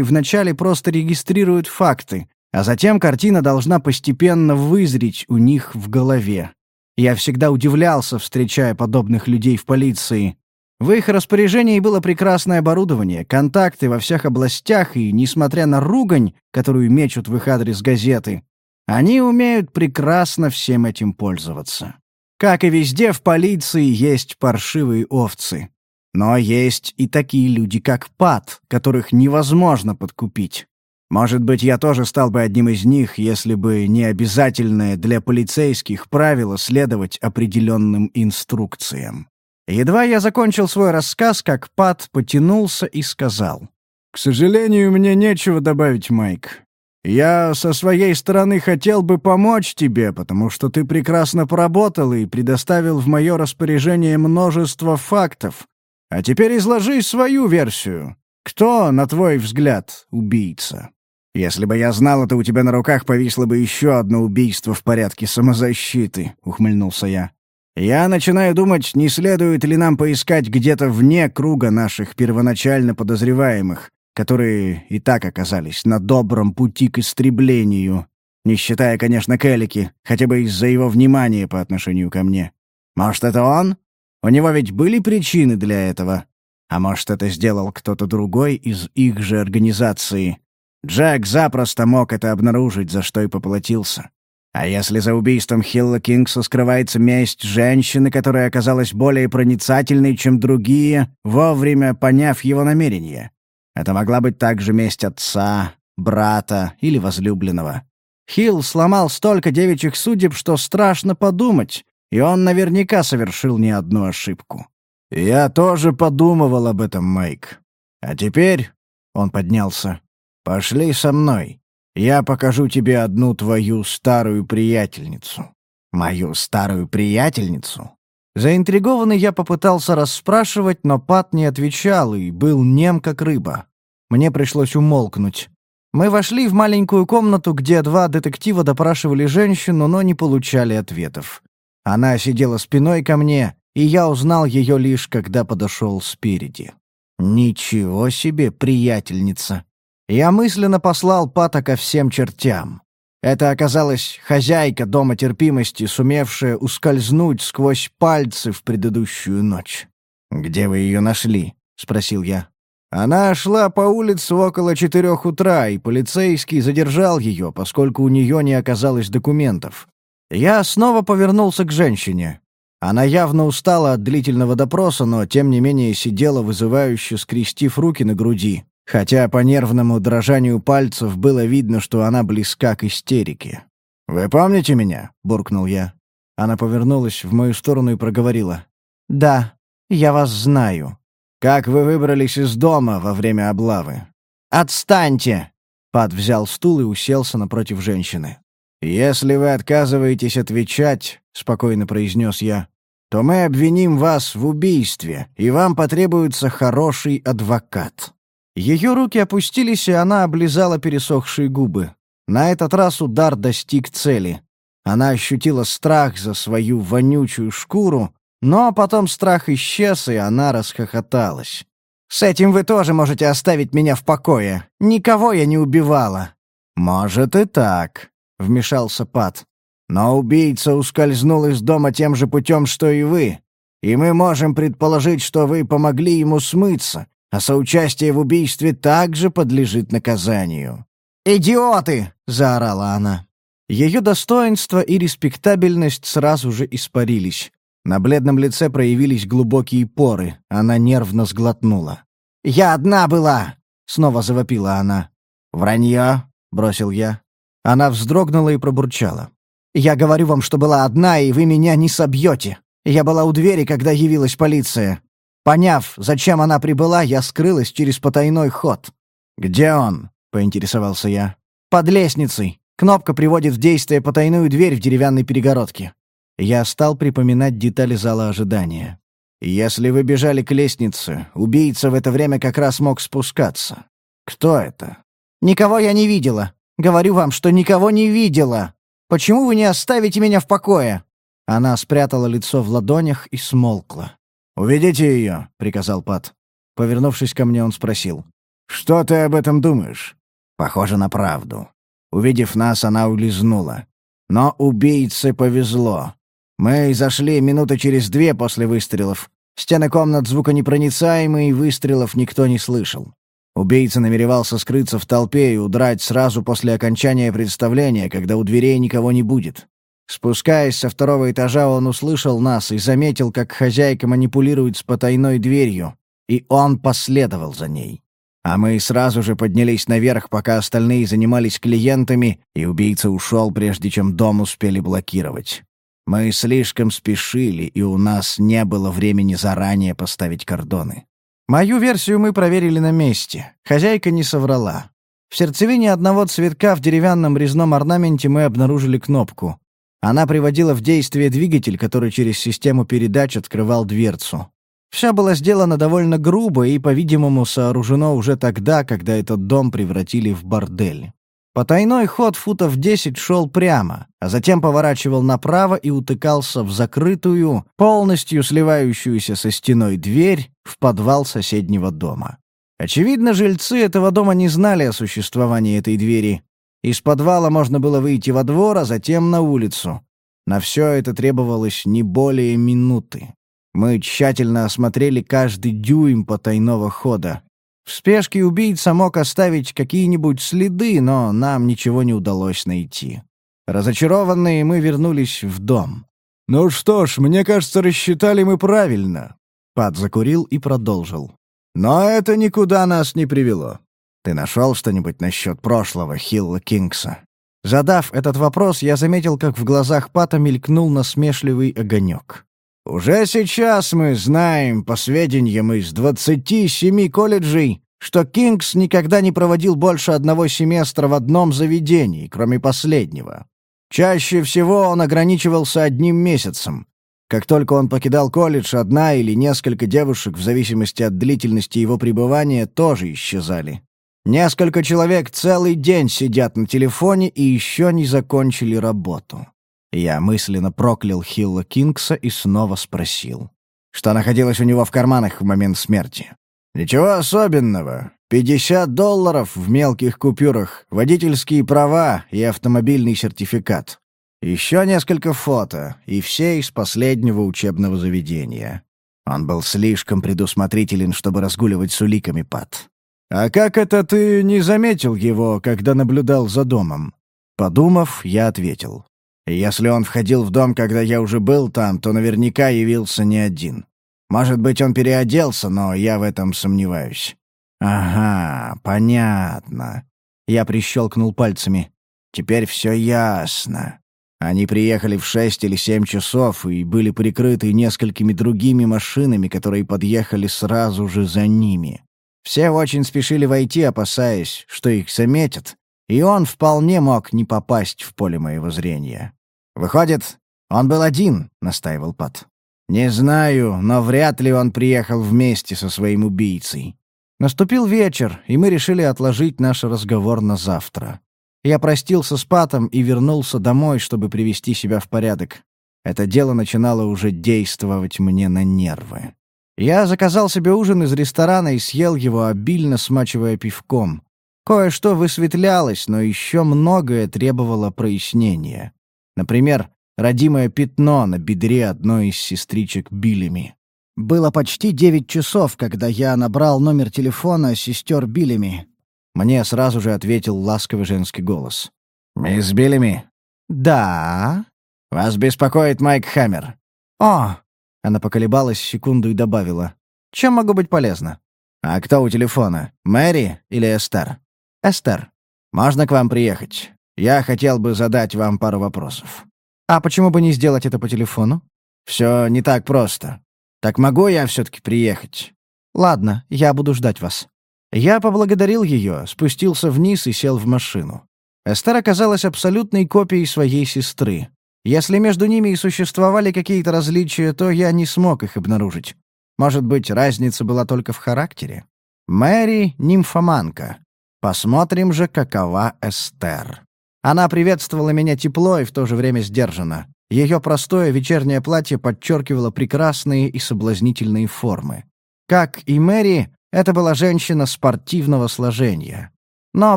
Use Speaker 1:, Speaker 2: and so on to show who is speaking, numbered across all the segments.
Speaker 1: вначале просто регистрируют факты, а затем картина должна постепенно вызреть у них в голове. Я всегда удивлялся, встречая подобных людей в полиции. В их распоряжении было прекрасное оборудование, контакты во всех областях, и, несмотря на ругань, которую мечут в их адрес газеты, они умеют прекрасно всем этим пользоваться. Как и везде, в полиции есть паршивые овцы. Но есть и такие люди, как Пат, которых невозможно подкупить. Может быть, я тоже стал бы одним из них, если бы не обязательное для полицейских правило следовать определенным инструкциям. Едва я закончил свой рассказ, как Пат потянулся и сказал. «К сожалению, мне нечего добавить, Майк. Я со своей стороны хотел бы помочь тебе, потому что ты прекрасно поработал и предоставил в мое распоряжение множество фактов. А теперь изложи свою версию. Кто, на твой взгляд, убийца?» «Если бы я знал это, у тебя на руках повисло бы еще одно убийство в порядке самозащиты», — ухмыльнулся я. «Я начинаю думать, не следует ли нам поискать где-то вне круга наших первоначально подозреваемых, которые и так оказались на добром пути к истреблению, не считая, конечно, Келлики, хотя бы из-за его внимания по отношению ко мне. Может, это он? У него ведь были причины для этого. А может, это сделал кто-то другой из их же организации, Джек запросто мог это обнаружить, за что и поплатился. А если за убийством Хилла Кингса скрывается месть женщины, которая оказалась более проницательной, чем другие, вовремя поняв его намерения? Это могла быть также месть отца, брата или возлюбленного. Хилл сломал столько девичьих судеб, что страшно подумать, и он наверняка совершил не одну ошибку. «Я тоже подумывал об этом, Майк. А теперь...» — он поднялся. Пошли со мной. Я покажу тебе одну твою старую приятельницу». «Мою старую приятельницу?» Заинтригованный я попытался расспрашивать, но Пат не отвечал и был нем, как рыба. Мне пришлось умолкнуть. Мы вошли в маленькую комнату, где два детектива допрашивали женщину, но не получали ответов. Она сидела спиной ко мне, и я узнал ее лишь, когда подошел спереди. «Ничего себе, приятельница!» Я мысленно послал Пата ко всем чертям. Это оказалась хозяйка дома терпимости, сумевшая ускользнуть сквозь пальцы в предыдущую ночь. «Где вы ее нашли?» — спросил я. Она шла по улице около четырех утра, и полицейский задержал ее, поскольку у нее не оказалось документов. Я снова повернулся к женщине. Она явно устала от длительного допроса, но тем не менее сидела вызывающе, скрестив руки на груди хотя по нервному дрожанию пальцев было видно, что она близка к истерике. «Вы помните меня?» — буркнул я. Она повернулась в мою сторону и проговорила. «Да, я вас знаю». «Как вы выбрались из дома во время облавы?» «Отстаньте!» Пат взял стул и уселся напротив женщины. «Если вы отказываетесь отвечать», — спокойно произнес я, «то мы обвиним вас в убийстве, и вам потребуется хороший адвокат». Ее руки опустились, и она облизала пересохшие губы. На этот раз удар достиг цели. Она ощутила страх за свою вонючую шкуру, но потом страх исчез, и она расхохоталась. «С этим вы тоже можете оставить меня в покое. Никого я не убивала». «Может и так», — вмешался Пат. «Но убийца ускользнул из дома тем же путем, что и вы. И мы можем предположить, что вы помогли ему смыться, а соучастие в убийстве также подлежит наказанию». «Идиоты!» — заорала она. Ее достоинство и респектабельность сразу же испарились. На бледном лице проявились глубокие поры. Она нервно сглотнула. «Я одна была!» — снова завопила она. «Вранье!» — бросил я. Она вздрогнула и пробурчала. «Я говорю вам, что была одна, и вы меня не собьете. Я была у двери, когда явилась полиция. Поняв, зачем она прибыла, я скрылась через потайной ход. «Где он?» — поинтересовался я. «Под лестницей. Кнопка приводит в действие потайную дверь в деревянной перегородке». Я стал припоминать детали зала ожидания. «Если вы бежали к лестнице, убийца в это время как раз мог спускаться. Кто это?» «Никого я не видела. Говорю вам, что никого не видела. Почему вы не оставите меня в покое?» Она спрятала лицо в ладонях и смолкла. «Уведите ее», — приказал Пат. Повернувшись ко мне, он спросил. «Что ты об этом думаешь?» «Похоже на правду. Увидев нас, она улизнула. Но убийце повезло. Мы зашли минуты через две после выстрелов. Стены комнат звуконепроницаемые, выстрелов никто не слышал. Убийца намеревался скрыться в толпе и удрать сразу после окончания представления, когда у дверей никого не будет. Спускаясь со второго этажа, он услышал нас и заметил, как хозяйка манипулирует с потайной дверью, и он последовал за ней. А мы сразу же поднялись наверх, пока остальные занимались клиентами, и убийца ушел, прежде чем дом успели блокировать. Мы слишком спешили, и у нас не было времени заранее поставить кордоны. Мою версию мы проверили на месте. Хозяйка не соврала. В сердцевине одного цветка в деревянном резном орнаменте мы обнаружили кнопку. Она приводила в действие двигатель, который через систему передач открывал дверцу. Все было сделано довольно грубо и, по-видимому, сооружено уже тогда, когда этот дом превратили в бордель. Потайной ход футов 10 шел прямо, а затем поворачивал направо и утыкался в закрытую, полностью сливающуюся со стеной дверь в подвал соседнего дома. Очевидно, жильцы этого дома не знали о существовании этой двери. Из подвала можно было выйти во двор, а затем на улицу. На все это требовалось не более минуты. Мы тщательно осмотрели каждый дюйм потайного хода. В спешке убийца мог оставить какие-нибудь следы, но нам ничего не удалось найти. Разочарованные мы вернулись в дом. «Ну что ж, мне кажется, рассчитали мы правильно». Пат закурил и продолжил. «Но это никуда нас не привело. Ты нашел что-нибудь насчет прошлого Хилла Кингса?» Задав этот вопрос, я заметил, как в глазах Пата мелькнул насмешливый огонек. Уже сейчас мы знаем, по сведениям из 27 колледжей, что Кингс никогда не проводил больше одного семестра в одном заведении, кроме последнего. Чаще всего он ограничивался одним месяцем. Как только он покидал колледж, одна или несколько девушек, в зависимости от длительности его пребывания, тоже исчезали. Несколько человек целый день сидят на телефоне и еще не закончили работу. Я мысленно проклял Хилла Кингса и снова спросил. Что находилось у него в карманах в момент смерти? «Ничего особенного. 50 долларов в мелких купюрах, водительские права и автомобильный сертификат. Еще несколько фото, и все из последнего учебного заведения. Он был слишком предусмотрителен, чтобы разгуливать с уликами, Пат. «А как это ты не заметил его, когда наблюдал за домом?» Подумав, я ответил. Если он входил в дом, когда я уже был там, то наверняка явился не один. Может быть, он переоделся, но я в этом сомневаюсь. Ага, понятно. Я прищелкнул пальцами. Теперь все ясно. Они приехали в шесть или семь часов и были прикрыты несколькими другими машинами, которые подъехали сразу же за ними. Все очень спешили войти, опасаясь, что их заметят, и он вполне мог не попасть в поле моего зрения. «Выходит, он был один», — настаивал Пат. «Не знаю, но вряд ли он приехал вместе со своим убийцей». Наступил вечер, и мы решили отложить наш разговор на завтра. Я простился с Патом и вернулся домой, чтобы привести себя в порядок. Это дело начинало уже действовать мне на нервы. Я заказал себе ужин из ресторана и съел его, обильно смачивая пивком. Кое-что высветлялось, но еще многое требовало прояснения. Например, родимое пятно на бедре одной из сестричек Биллими. Было почти девять часов, когда я набрал номер телефона сестер Биллими. Мне сразу же ответил ласковый женский голос. «Мисс Биллими?» «Да». «Вас беспокоит Майк Хаммер». «О!» Она поколебалась секунду и добавила. «Чем могу быть полезна?» «А кто у телефона? Мэри или Эстер?» «Эстер, можно к вам приехать? Я хотел бы задать вам пару вопросов». «А почему бы не сделать это по телефону?» «Все не так просто. Так могу я все-таки приехать?» «Ладно, я буду ждать вас». Я поблагодарил ее, спустился вниз и сел в машину. Эстер оказалась абсолютной копией своей сестры. Если между ними и существовали какие-то различия, то я не смог их обнаружить. Может быть, разница была только в характере? Мэри — нимфоманка. Посмотрим же, какова Эстер. Она приветствовала меня тепло и в то же время сдержанно. Ее простое вечернее платье подчеркивало прекрасные и соблазнительные формы. Как и Мэри, Это была женщина спортивного сложения. Но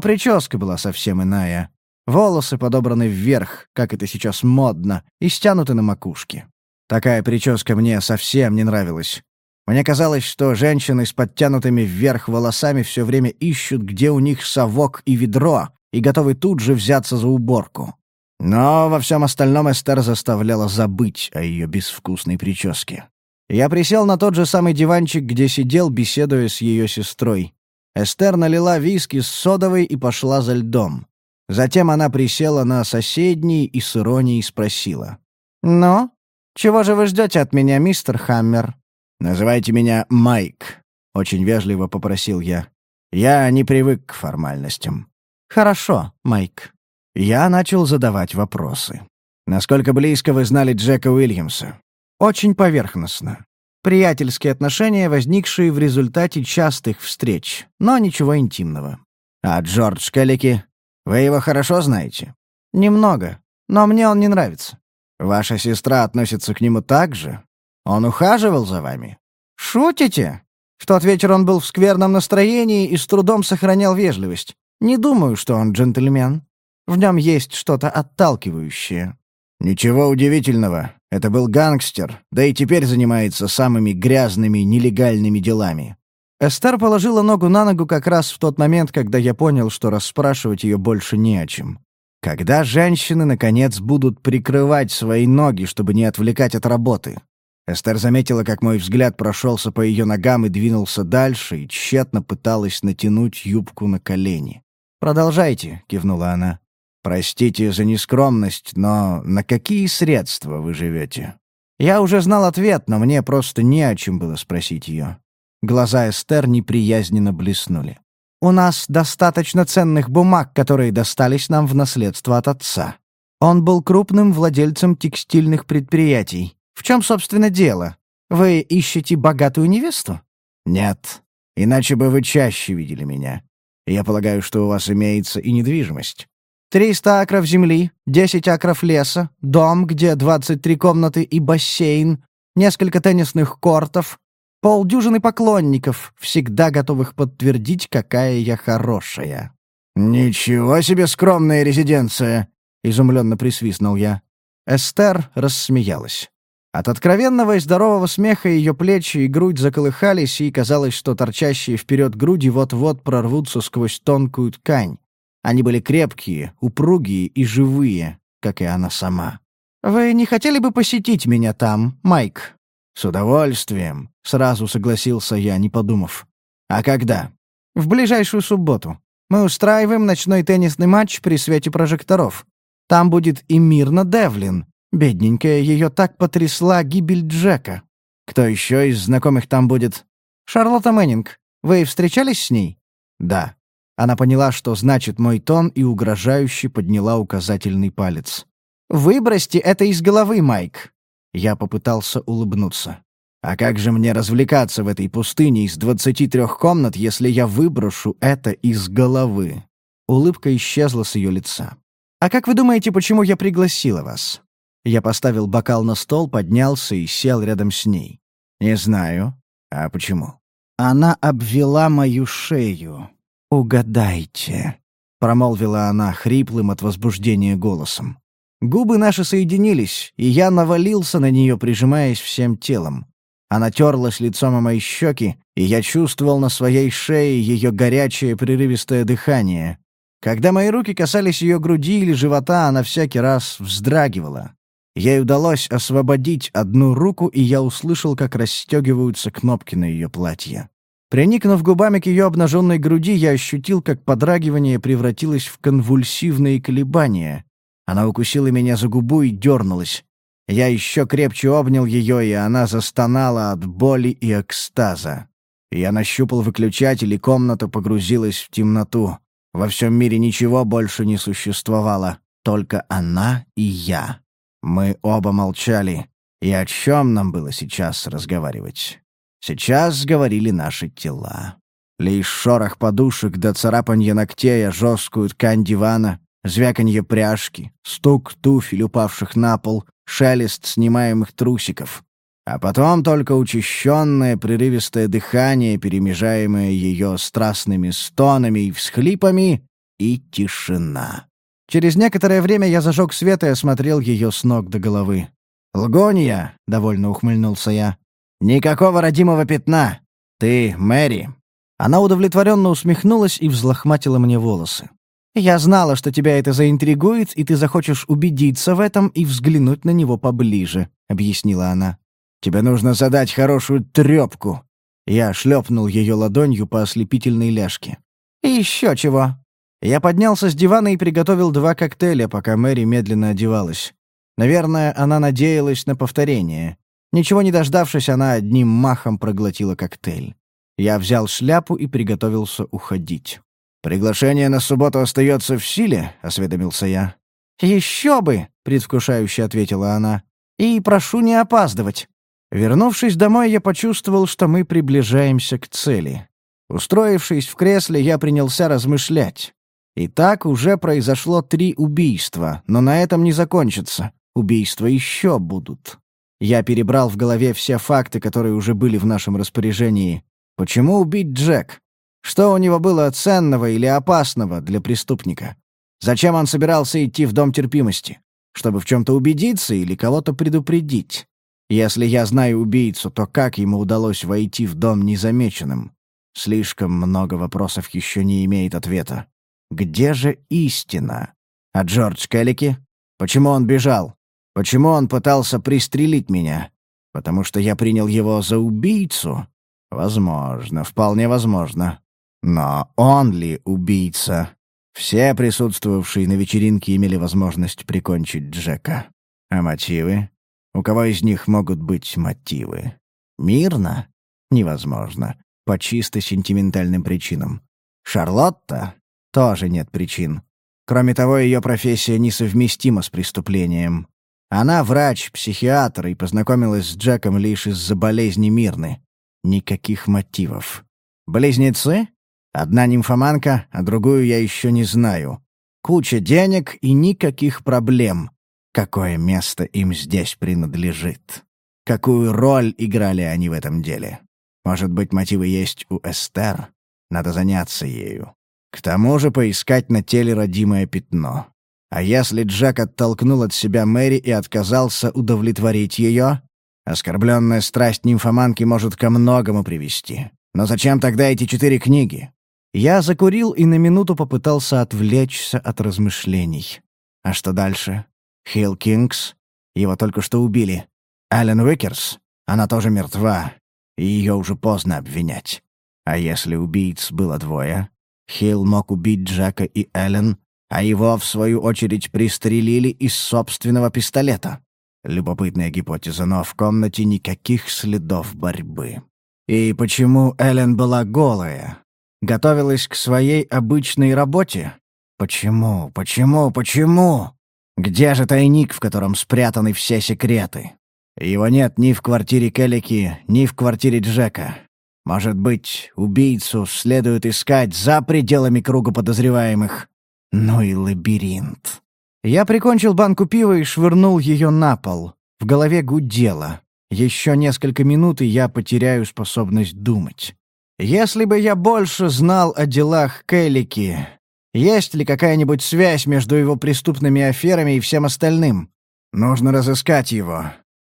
Speaker 1: прическа была совсем иная. Волосы подобраны вверх, как это сейчас модно, и стянуты на макушке. Такая прическа мне совсем не нравилась. Мне казалось, что женщины с подтянутыми вверх волосами все время ищут, где у них совок и ведро, и готовы тут же взяться за уборку. Но во всем остальном Эстер заставляла забыть о ее безвкусной прическе. Я присел на тот же самый диванчик, где сидел, беседуя с ее сестрой. Эстер налила виски с содовой и пошла за льдом. Затем она присела на соседний и с иронией спросила. «Ну, чего же вы ждете от меня, мистер Хаммер?» «Называйте меня Майк», — очень вежливо попросил я. «Я не привык к формальностям». «Хорошо, Майк». Я начал задавать вопросы. «Насколько близко вы знали Джека Уильямса?» «Очень поверхностно. Приятельские отношения, возникшие в результате частых встреч, но ничего интимного». «А Джордж Келлики? Вы его хорошо знаете?» «Немного, но мне он не нравится». «Ваша сестра относится к нему так же?» Он ухаживал за вами?» «Шутите?» В тот вечер он был в скверном настроении и с трудом сохранял вежливость. Не думаю, что он джентльмен. В нем есть что-то отталкивающее». «Ничего удивительного. Это был гангстер, да и теперь занимается самыми грязными, нелегальными делами». Эстер положила ногу на ногу как раз в тот момент, когда я понял, что расспрашивать ее больше не о чем. Когда женщины, наконец, будут прикрывать свои ноги, чтобы не отвлекать от работы? Эстер заметила, как мой взгляд прошелся по ее ногам и двинулся дальше, и тщетно пыталась натянуть юбку на колени. «Продолжайте», — кивнула она. «Простите за нескромность, но на какие средства вы живете?» Я уже знал ответ, но мне просто не о чем было спросить ее. Глаза Эстер неприязненно блеснули. «У нас достаточно ценных бумаг, которые достались нам в наследство от отца. Он был крупным владельцем текстильных предприятий. В чем, собственно, дело? Вы ищете богатую невесту? Нет. Иначе бы вы чаще видели меня. Я полагаю, что у вас имеется и недвижимость. Триста акров земли, десять акров леса, дом, где двадцать три комнаты и бассейн, несколько теннисных кортов, полдюжины поклонников, всегда готовых подтвердить, какая я хорошая. «Ничего себе скромная резиденция!» — изумленно присвистнул я. Эстер рассмеялась. От откровенного и здорового смеха ее плечи и грудь заколыхались, и казалось, что торчащие вперед груди вот-вот прорвутся сквозь тонкую ткань. Они были крепкие, упругие и живые, как и она сама. «Вы не хотели бы посетить меня там, Майк?» «С удовольствием», — сразу согласился я, не подумав. «А когда?» «В ближайшую субботу. Мы устраиваем ночной теннисный матч при свете прожекторов. Там будет и Мирна Девлин, Бедненькая, ее так потрясла гибель Джека. Кто еще из знакомых там будет? Шарлотта Мэннинг. Вы встречались с ней? Да. Она поняла, что значит мой тон, и угрожающе подняла указательный палец. «Выбросьте это из головы, Майк!» Я попытался улыбнуться. «А как же мне развлекаться в этой пустыне из двадцати трех комнат, если я выброшу это из головы?» Улыбка исчезла с ее лица. «А как вы думаете, почему я пригласила вас? Я поставил бокал на стол, поднялся и сел рядом с ней. «Не знаю. А почему?» Она обвела мою шею. «Угадайте», — промолвила она хриплым от возбуждения голосом. Губы наши соединились, и я навалился на нее, прижимаясь всем телом. Она терлась лицом о мои щеки, и я чувствовал на своей шее ее горячее прерывистое дыхание. Когда мои руки касались ее груди или живота, она всякий раз вздрагивала. Ей удалось освободить одну руку, и я услышал, как расстегиваются кнопки на ее платье. Приникнув губами к ее обнаженной груди, я ощутил, как подрагивание превратилось в конвульсивные колебания. Она укусила меня за губу и дернулась. Я еще крепче обнял ее, и она застонала от боли и экстаза. Я нащупал выключатель, и комната погрузилась в темноту. Во всем мире ничего больше не существовало, только она и я. Мы оба молчали. И о чем нам было сейчас разговаривать? Сейчас говорили наши тела. Лишь шорох подушек до царапанья ногтей о жесткую ткань дивана, звяканье пряжки, стук туфель, упавших на пол, шелест снимаемых трусиков. А потом только учащенное прерывистое дыхание, перемежаемое ее страстными стонами и всхлипами, и тишина. Через некоторое время я зажег свет и осмотрел ее с ног до головы. «Лгонья!» — довольно ухмыльнулся я. «Никакого родимого пятна! Ты Мэри!» Она удовлетворенно усмехнулась и взлохматила мне волосы. «Я знала, что тебя это заинтригует, и ты захочешь убедиться в этом и взглянуть на него поближе», — объяснила она. «Тебе нужно задать хорошую трёпку». Я шлепнул ее ладонью по ослепительной ляжке. «И еще чего». Я поднялся с дивана и приготовил два коктейля, пока Мэри медленно одевалась. Наверное, она надеялась на повторение. Ничего не дождавшись, она одним махом проглотила коктейль. Я взял шляпу и приготовился уходить. «Приглашение на субботу остается в силе?» — осведомился я. «Еще бы!» — предвкушающе ответила она. «И прошу не опаздывать». Вернувшись домой, я почувствовал, что мы приближаемся к цели. Устроившись в кресле, я принялся размышлять. И так уже произошло три убийства, но на этом не закончится. Убийства еще будут. Я перебрал в голове все факты, которые уже были в нашем распоряжении. Почему убить Джек? Что у него было ценного или опасного для преступника? Зачем он собирался идти в Дом терпимости? Чтобы в чем-то убедиться или кого-то предупредить? Если я знаю убийцу, то как ему удалось войти в дом незамеченным? Слишком много вопросов еще не имеет ответа. Где же истина? А Джордж Келлики? Почему он бежал? Почему он пытался пристрелить меня? Потому что я принял его за убийцу? Возможно, вполне возможно. Но он ли убийца? Все присутствовавшие на вечеринке имели возможность прикончить Джека. А мотивы? У кого из них могут быть мотивы? Мирно? Невозможно. По чисто сентиментальным причинам. Шарлотта? Тоже нет причин. Кроме того, ее профессия несовместима с преступлением. Она врач, психиатр и познакомилась с Джеком лишь из-за болезни Мирны. Никаких мотивов. Близнецы? Одна нимфоманка, а другую я еще не знаю. Куча денег и никаких проблем. Какое место им здесь принадлежит? Какую роль играли они в этом деле? Может быть, мотивы есть у Эстер? Надо заняться ею. К тому же поискать на теле родимое пятно. А если Джек оттолкнул от себя Мэри и отказался удовлетворить ее, оскорбленная страсть нимфоманки может ко многому привести. Но зачем тогда эти четыре книги? Я закурил и на минуту попытался отвлечься от размышлений. А что дальше? Хилл Кингс? Его только что убили. Ален Уикерс? Она тоже мертва, и ее уже поздно обвинять. А если убийц было двое? Хилл мог убить Джека и Эллен, а его, в свою очередь, пристрелили из собственного пистолета. Любопытная гипотеза, но в комнате никаких следов борьбы. И почему Эллен была голая? Готовилась к своей обычной работе? Почему, почему, почему? Где же тайник, в котором спрятаны все секреты? Его нет ни в квартире Келлики, ни в квартире Джека. Может быть, убийцу следует искать за пределами круга подозреваемых? Ну и лабиринт. Я прикончил банку пива и швырнул ее на пол. В голове гудело. Еще несколько минут, и я потеряю способность думать. Если бы я больше знал о делах Келлики, есть ли какая-нибудь связь между его преступными аферами и всем остальным? Нужно разыскать его.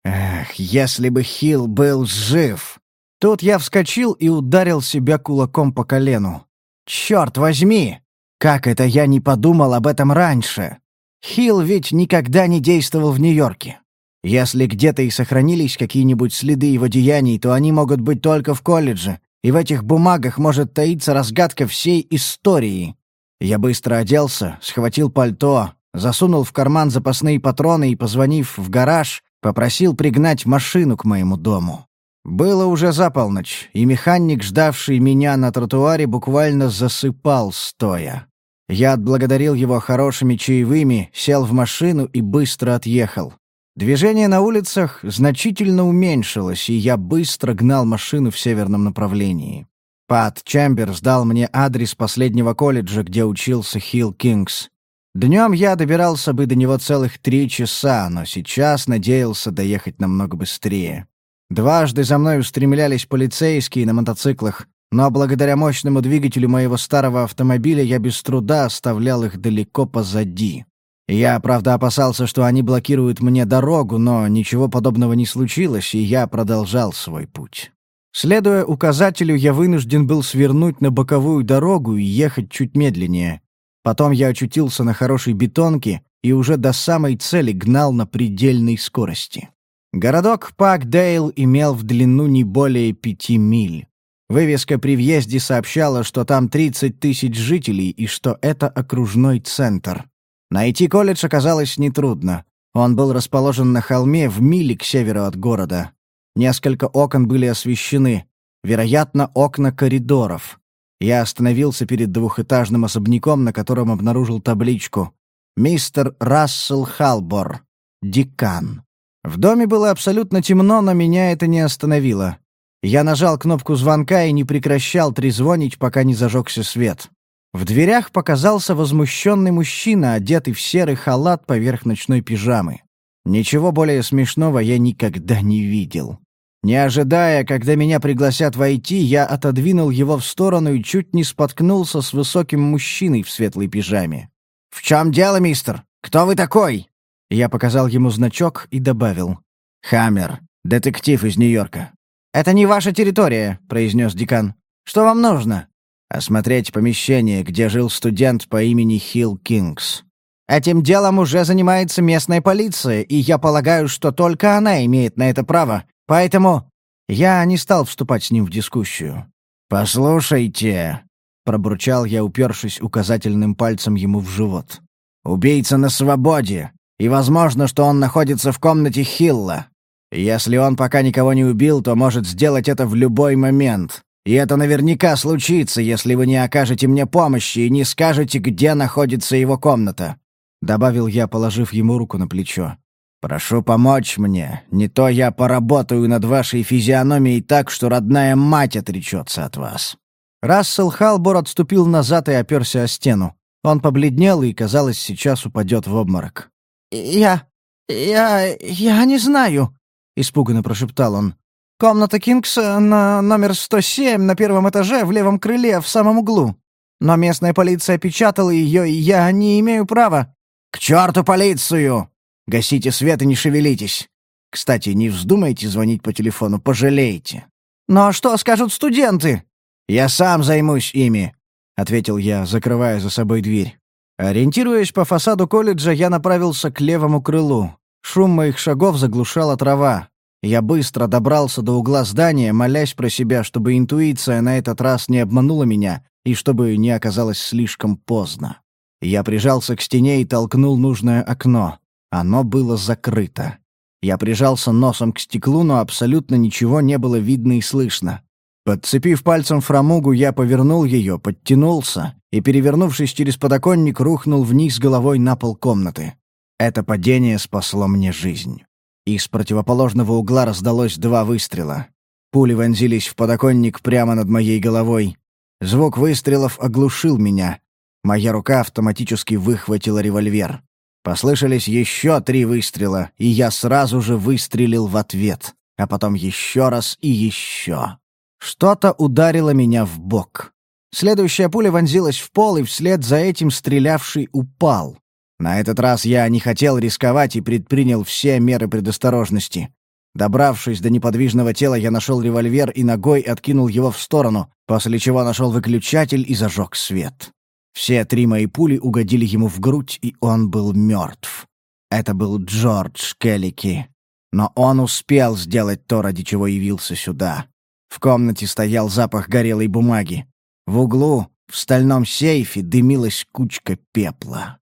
Speaker 1: Эх, если бы Хилл был жив. Тут я вскочил и ударил себя кулаком по колену. Черт возьми! Как это я не подумал об этом раньше? Хилл ведь никогда не действовал в Нью-Йорке. Если где-то и сохранились какие-нибудь следы его деяний, то они могут быть только в колледже, и в этих бумагах может таиться разгадка всей истории. Я быстро оделся, схватил пальто, засунул в карман запасные патроны и, позвонив в гараж, попросил пригнать машину к моему дому. Было уже за полночь, и механик, ждавший меня на тротуаре, буквально засыпал стоя. Я отблагодарил его хорошими чаевыми, сел в машину и быстро отъехал. Движение на улицах значительно уменьшилось, и я быстро гнал машину в северном направлении. Пат Чемберс дал мне адрес последнего колледжа, где учился Хилл Кингс. Днем я добирался бы до него целых три часа, но сейчас надеялся доехать намного быстрее. Дважды за мной устремлялись полицейские на мотоциклах, но благодаря мощному двигателю моего старого автомобиля я без труда оставлял их далеко позади. Я, правда, опасался, что они блокируют мне дорогу, но ничего подобного не случилось, и я продолжал свой путь. Следуя указателю, я вынужден был свернуть на боковую дорогу и ехать чуть медленнее. Потом я очутился на хорошей бетонке и уже до самой цели гнал на предельной скорости. Городок Пакдейл имел в длину не более пяти миль. Вывеска при въезде сообщала, что там 30 тысяч жителей и что это окружной центр. Найти колледж оказалось нетрудно. Он был расположен на холме в миле к северу от города. Несколько окон были освещены. Вероятно, окна коридоров. Я остановился перед двухэтажным особняком, на котором обнаружил табличку «Мистер Рассел Халбор, декан». В доме было абсолютно темно, но меня это не остановило. Я нажал кнопку звонка и не прекращал трезвонить, пока не зажегся свет. В дверях показался возмущенный мужчина, одетый в серый халат поверх ночной пижамы. Ничего более смешного я никогда не видел. Не ожидая, когда меня пригласят войти, я отодвинул его в сторону и чуть не споткнулся с высоким мужчиной в светлой пижаме. «В чем дело, мистер? Кто вы такой?» Я показал ему значок и добавил. «Хаммер, детектив из Нью-Йорка». «Это не ваша территория», — произнес декан. «Что вам нужно?» «Осмотреть помещение, где жил студент по имени Хилл Кингс». «Этим делом уже занимается местная полиция, и я полагаю, что только она имеет на это право. Поэтому я не стал вступать с ним в дискуссию. «Послушайте», — пробурчал я, упершись указательным пальцем ему в живот. «Убийца на свободе, и возможно, что он находится в комнате Хилла. Если он пока никого не убил, то может сделать это в любой момент. И это наверняка случится, если вы не окажете мне помощи и не скажете, где находится его комната», — добавил я, положив ему руку на плечо. Прошу помочь мне, не то я поработаю над вашей физиономией так, что родная мать отречется от вас». Рассел Халбор отступил назад и оперся о стену. Он побледнел и, казалось, сейчас упадет в обморок. «Я... я... я не знаю», — испуганно прошептал он. «Комната Кингса на номер 107 на первом этаже в левом крыле в самом углу. Но местная полиция печатала ее, и я не имею права». «К черту полицию!» Гасите свет и не шевелитесь. Кстати, не вздумайте звонить по телефону, пожалеете». «Но что скажут студенты?» «Я сам займусь ими», — ответил я, закрывая за собой дверь. Ориентируясь по фасаду колледжа, я направился к левому крылу. Шум моих шагов заглушала трава. Я быстро добрался до угла здания, молясь про себя, чтобы интуиция на этот раз не обманула меня и чтобы не оказалось слишком поздно. Я прижался к стене и толкнул нужное окно. Оно было закрыто. Я прижался носом к стеклу, но абсолютно ничего не было видно и слышно. Подцепив пальцем фрамугу, я повернул ее, подтянулся и, перевернувшись через подоконник, рухнул вниз головой на пол комнаты. Это падение спасло мне жизнь. Из противоположного угла раздалось два выстрела. Пули вонзились в подоконник прямо над моей головой. Звук выстрелов оглушил меня. Моя рука автоматически выхватила револьвер. Послышались еще три выстрела, и я сразу же выстрелил в ответ, а потом еще раз и еще. Что-то ударило меня в бок. Следующая пуля вонзилась в пол, и вслед за этим стрелявший упал. На этот раз я не хотел рисковать и предпринял все меры предосторожности. Добравшись до неподвижного тела, я нашел револьвер и ногой откинул его в сторону, после чего нашел выключатель и зажег свет. Все три мои пули угодили ему в грудь, и он был мертв. Это был Джордж Келлики. Но он успел сделать то, ради чего явился сюда. В комнате стоял запах горелой бумаги. В углу, в стальном сейфе, дымилась кучка пепла.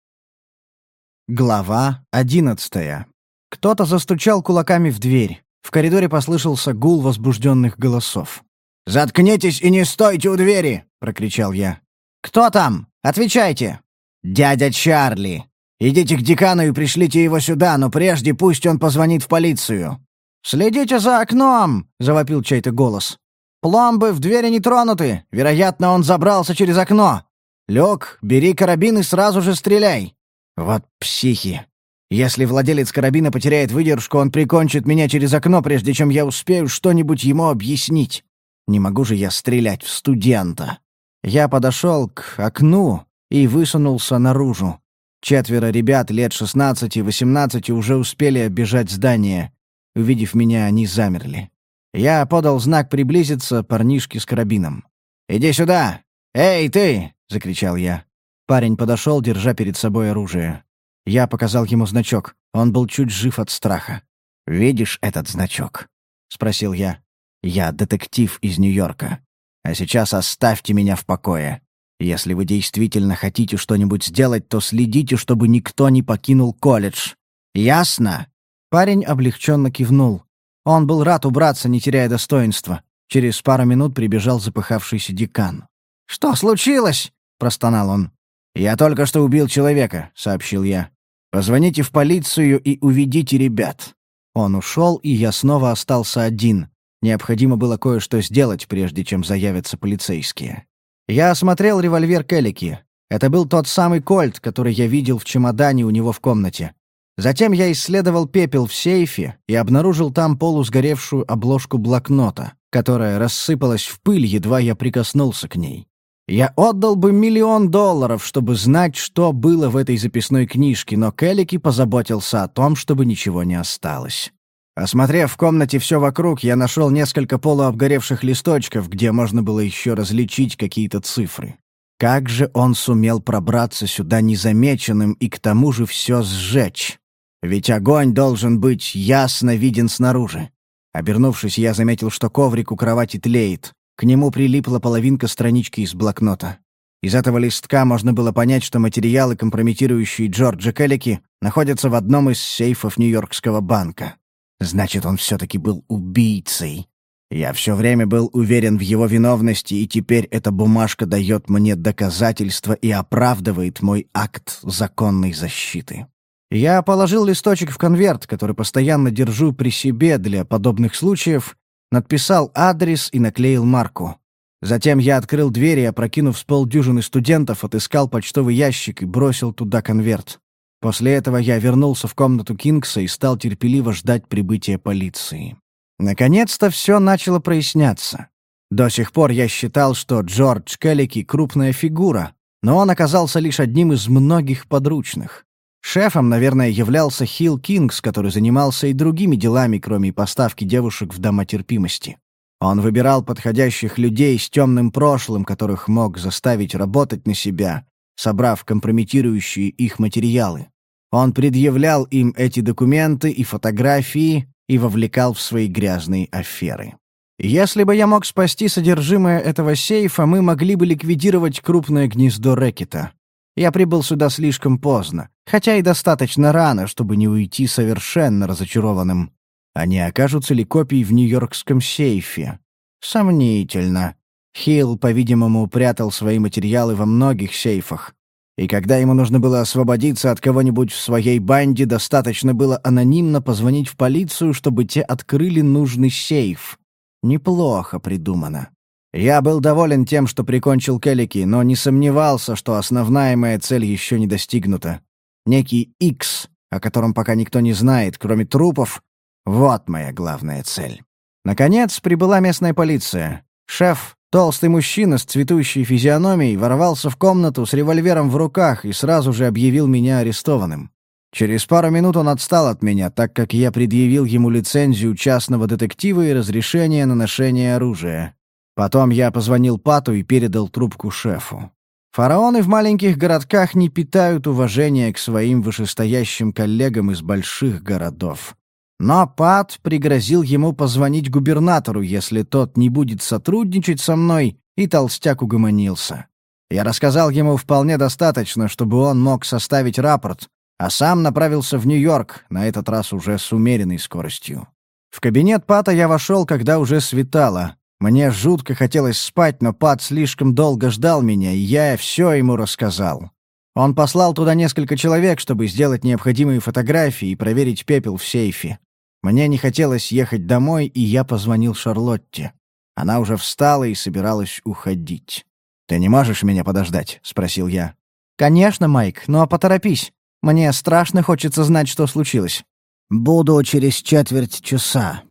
Speaker 1: Глава одиннадцатая. Кто-то застучал кулаками в дверь. В коридоре послышался гул возбужденных голосов. «Заткнитесь и не стойте у двери!» — прокричал я. «Кто там?» Отвечайте!» «Дядя Чарли! Идите к декану и пришлите его сюда, но прежде пусть он позвонит в полицию». «Следите за окном!» — завопил чей-то голос. «Пломбы в двери не тронуты. Вероятно, он забрался через окно. Люк, бери карабин и сразу же стреляй». «Вот психи!» Если владелец карабина потеряет выдержку, он прикончит меня через окно, прежде чем я успею что-нибудь ему объяснить. Не могу же я стрелять в студента. Я подошел к окну и высунулся наружу. Четверо ребят лет 16-18 уже успели оббежать здание. Увидев меня, они замерли. Я подал знак приблизиться парнишке с карабином. «Иди сюда! Эй, ты!» — закричал я. Парень подошел, держа перед собой оружие. Я показал ему значок. Он был чуть жив от страха. «Видишь этот значок?» — спросил я. «Я детектив из Нью-Йорка. А сейчас оставьте меня в покое. Если вы действительно хотите что-нибудь сделать, то следите, чтобы никто не покинул колледж. Ясно?» Парень облегченно кивнул. Он был рад убраться, не теряя достоинства. Через пару минут прибежал запыхавшийся декан. «Что случилось?» — простонал он. «Я только что убил человека», — сообщил я. «Позвоните в полицию и уведите ребят». Он ушел, и я снова остался один. Необходимо было кое-что сделать, прежде чем заявятся полицейские. Я осмотрел револьвер Келлики. Это был тот самый кольт, который я видел в чемодане у него в комнате. Затем я исследовал пепел в сейфе и обнаружил там полусгоревшую обложку блокнота, которая рассыпалась в пыль, едва я прикоснулся к ней. Я отдал бы миллион долларов, чтобы знать, что было в этой записной книжке, но Келлики позаботился о том, чтобы ничего не осталось. Осмотрев в комнате все вокруг, я нашел несколько полуобгоревших листочков, где можно было еще различить какие-то цифры. Как же он сумел пробраться сюда незамеченным и к тому же все сжечь? Ведь огонь должен быть ясно виден снаружи. Обернувшись, я заметил, что коврик у кровати тлеет. К нему прилипла половинка странички из блокнота. Из этого листка можно было понять, что материалы, компрометирующие Джорджа Келлики, находятся в одном из сейфов Нью-Йоркского банка. Значит, он все-таки был убийцей. Я все время был уверен в его виновности, и теперь эта бумажка дает мне доказательства и оправдывает мой акт законной защиты. Я положил листочек в конверт, который постоянно держу при себе для подобных случаев, надписал адрес и наклеил марку. Затем я открыл дверь и, опрокинув с полдюжины студентов, отыскал почтовый ящик и бросил туда конверт. После этого я вернулся в комнату Кингса и стал терпеливо ждать прибытия полиции. Наконец-то все начало проясняться. До сих пор я считал, что Джордж Келлики — крупная фигура, но он оказался лишь одним из многих подручных. Шефом, наверное, являлся Хилл Кингс, который занимался и другими делами, кроме поставки девушек в дома терпимости. Он выбирал подходящих людей с темным прошлым, которых мог заставить работать на себя, собрав компрометирующие их материалы. Он предъявлял им эти документы и фотографии и вовлекал в свои грязные аферы. Если бы я мог спасти содержимое этого сейфа, мы могли бы ликвидировать крупное гнездо рэкета. Я прибыл сюда слишком поздно, хотя и достаточно рано, чтобы не уйти совершенно разочарованным. Не окажутся ли копии в нью-йоркском сейфе? Сомнительно. Хилл, по-видимому, прятал свои материалы во многих сейфах. И когда ему нужно было освободиться от кого-нибудь в своей банде, достаточно было анонимно позвонить в полицию, чтобы те открыли нужный сейф. Неплохо придумано. Я был доволен тем, что прикончил Келлики, но не сомневался, что основная моя цель еще не достигнута. Некий X, о котором пока никто не знает, кроме трупов, вот моя главная цель. Наконец прибыла местная полиция. Шеф, толстый мужчина с цветущей физиономией, ворвался в комнату с револьвером в руках и сразу же объявил меня арестованным. Через пару минут он отстал от меня, так как я предъявил ему лицензию частного детектива и разрешение на ношение оружия. Потом я позвонил Пату и передал трубку шефу. Фараоны в маленьких городках не питают уважения к своим вышестоящим коллегам из больших городов. Но Пат пригрозил ему позвонить губернатору, если тот не будет сотрудничать со мной, и толстяк угомонился. Я рассказал ему вполне достаточно, чтобы он мог составить рапорт, а сам направился в Нью-Йорк, на этот раз уже с умеренной скоростью. В кабинет Пата я вошел, когда уже светало. Мне жутко хотелось спать, но Пат слишком долго ждал меня, и я все ему рассказал. Он послал туда несколько человек, чтобы сделать необходимые фотографии и проверить пепел в сейфе. Мне не хотелось ехать домой, и я позвонил Шарлотте. Она уже встала и собиралась уходить. «Ты не можешь меня подождать?» — спросил я. «Конечно, Майк, но поторопись. Мне страшно хочется знать, что случилось».
Speaker 2: «Буду через четверть часа».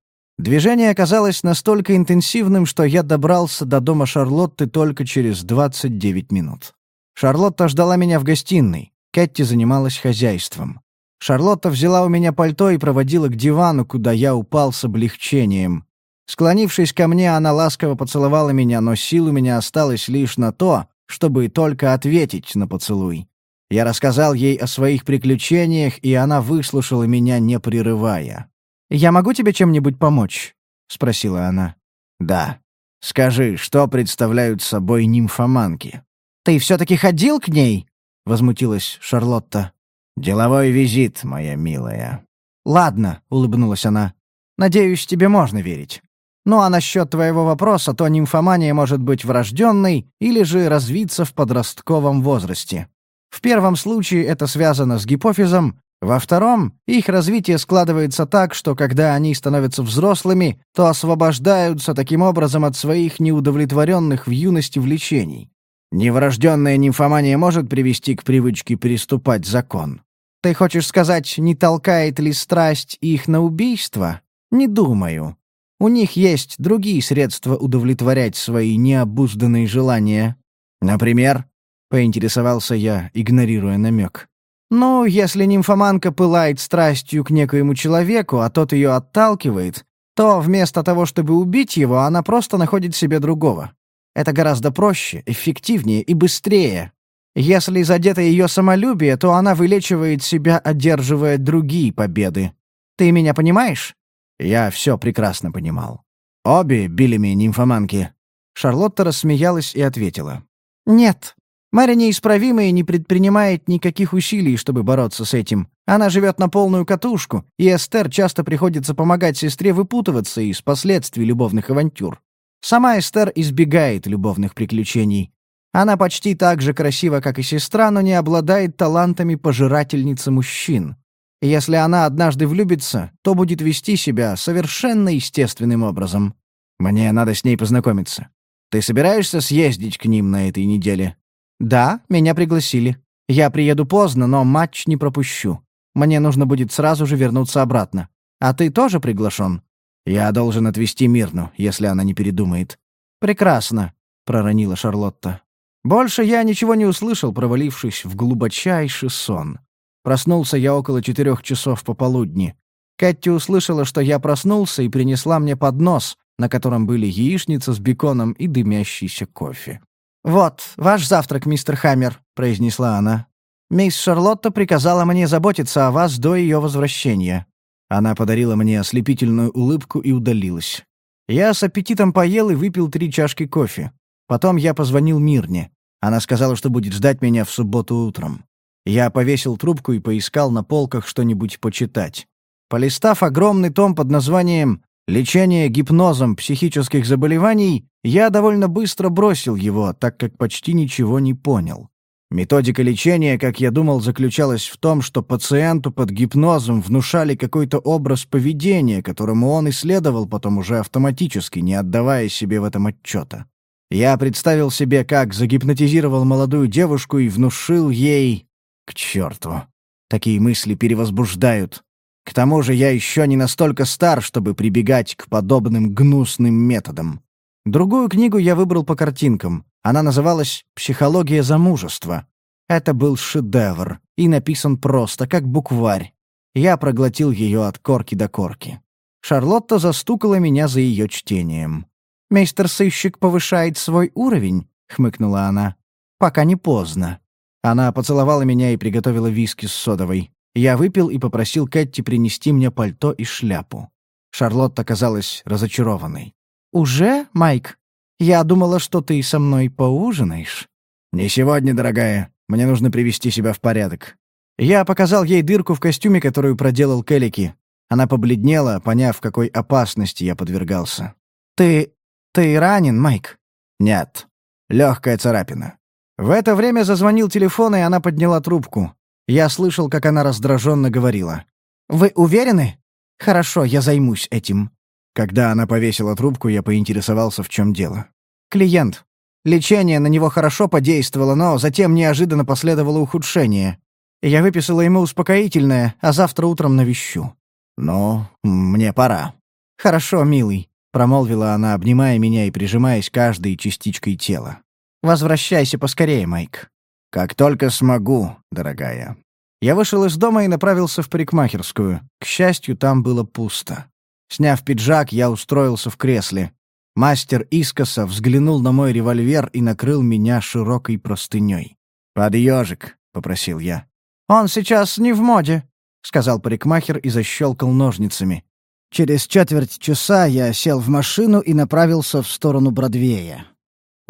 Speaker 1: Движение оказалось настолько интенсивным, что я добрался до дома Шарлотты только через 29 минут. Шарлотта ждала меня в гостиной. Кэти занималась хозяйством. Шарлотта взяла у меня пальто и проводила к дивану, куда я упал с облегчением. Склонившись ко мне, она ласково поцеловала меня, но сил у меня осталось лишь на то, чтобы только ответить на поцелуй. Я рассказал ей о своих приключениях, и она выслушала меня, не прерывая. «Я могу тебе чем-нибудь помочь?» — спросила она. «Да. Скажи, что представляют собой нимфоманки?» «Ты все-таки ходил к ней?» — возмутилась Шарлотта. «Деловой визит, моя милая». «Ладно», — улыбнулась она. «Надеюсь, тебе можно верить. Ну а насчет твоего вопроса, то нимфомания может быть врожденной или же развиться в подростковом возрасте. В первом случае это связано с гипофизом, во втором их развитие складывается так, что когда они становятся взрослыми, то освобождаются таким образом от своих неудовлетворенных в юности влечений. Неврожденная нимфомания может привести к привычке переступать закон. Ты хочешь сказать, не толкает ли страсть их на убийство? Не думаю. У них есть другие средства удовлетворять свои необузданные желания. Например, поинтересовался я, игнорируя намек. Ну, если нимфоманка пылает страстью к некоему человеку, а тот ее отталкивает, то вместо того, чтобы убить его, она просто находит себе другого. Это гораздо проще, эффективнее и быстрее. Если задето ее самолюбие, то она вылечивает себя, одерживая другие победы. Ты меня понимаешь? Я все прекрасно понимал. Обе били меня нимфоманки. Шарлотта рассмеялась и ответила. «Нет, Маря неисправима и не предпринимает никаких усилий, чтобы бороться с этим. Она живет на полную катушку, и Эстер часто приходится помогать сестре выпутываться из последствий любовных авантюр. Сама Эстер избегает любовных приключений. Она почти так же красива, как и сестра, но не обладает талантами пожирательницы мужчин. Если она однажды влюбится, то будет вести себя совершенно естественным образом. Мне надо с ней познакомиться. Ты собираешься съездить к ним на этой неделе? «Да, меня пригласили. Я приеду поздно, но матч не пропущу. Мне нужно будет сразу же вернуться обратно. А ты тоже приглашен?» «Я должен отвезти Мирну, если она не передумает». «Прекрасно», — проронила Шарлотта. Больше я ничего не услышал, провалившись в глубочайший сон. Проснулся я около четырех часов пополудни. Кэти услышала, что я проснулся, и принесла мне поднос, на котором были яичница с беконом и дымящийся кофе. «Вот, ваш завтрак, мистер Хаммер», — произнесла она. «Мисс Шарлотта приказала мне заботиться о вас до ее возвращения». Она подарила мне ослепительную улыбку и удалилась. Я с аппетитом поел и выпил три чашки кофе. Потом я позвонил Мирне. Она сказала, что будет ждать меня в субботу утром. Я повесил трубку и поискал на полках что-нибудь почитать. Полистав огромный том под названием Лечение гипнозом психических заболеваний я довольно быстро бросил его, так как почти ничего не понял. Методика лечения, как я думал, заключалась в том, что пациенту под гипнозом внушали какой-то образ поведения, которому он исследовал потом уже автоматически, не отдавая себе в этом отчета. Я представил себе, как загипнотизировал молодую девушку и внушил ей... К черту. Такие мысли перевозбуждают. К тому же я еще не настолько стар, чтобы прибегать к подобным гнусным методам. Другую книгу я выбрал по картинкам. Она называлась «Психология замужества». Это был шедевр и написан просто, как букварь. Я проглотил ее от корки до корки. Шарлотта застукала меня за ее чтением. «Мистер сыщик повышает свой уровень», — хмыкнула она. «Пока не поздно». Она поцеловала меня и приготовила виски с содовой. Я выпил и попросил Кэти принести мне пальто и шляпу. Шарлотта казалась разочарованной. «Уже, Майк? Я думала, что ты со мной поужинаешь». «Не сегодня, дорогая. Мне нужно привести себя в порядок». Я показал ей дырку в костюме, которую проделал Келлики. Она побледнела, поняв, какой опасности я подвергался. «Ты... ты ранен, Майк?» «Нет. Легкая царапина». В это время зазвонил телефон, и она подняла трубку. Я слышал, как она раздраженно говорила. «Вы уверены? Хорошо, я займусь этим». Когда она повесила трубку, я поинтересовался, в чем дело. «Клиент. Лечение на него хорошо подействовало, но затем неожиданно последовало ухудшение. Я выписала ему успокоительное, а завтра утром навещу».
Speaker 2: «Ну, мне пора».
Speaker 1: «Хорошо, милый», — промолвила она, обнимая меня и прижимаясь каждой частичкой тела. «Возвращайся поскорее, Майк».
Speaker 2: «Как только смогу, дорогая».
Speaker 1: Я вышел из дома и направился в парикмахерскую. К счастью, там было пусто. Сняв пиджак, я устроился в кресле. Мастер искоса взглянул на мой револьвер и накрыл меня широкой простыней.
Speaker 2: «Под ежик», — попросил я.
Speaker 1: «Он сейчас не в моде», — сказал парикмахер и защелкал ножницами.
Speaker 2: Через четверть часа я сел в машину и направился в сторону Бродвея.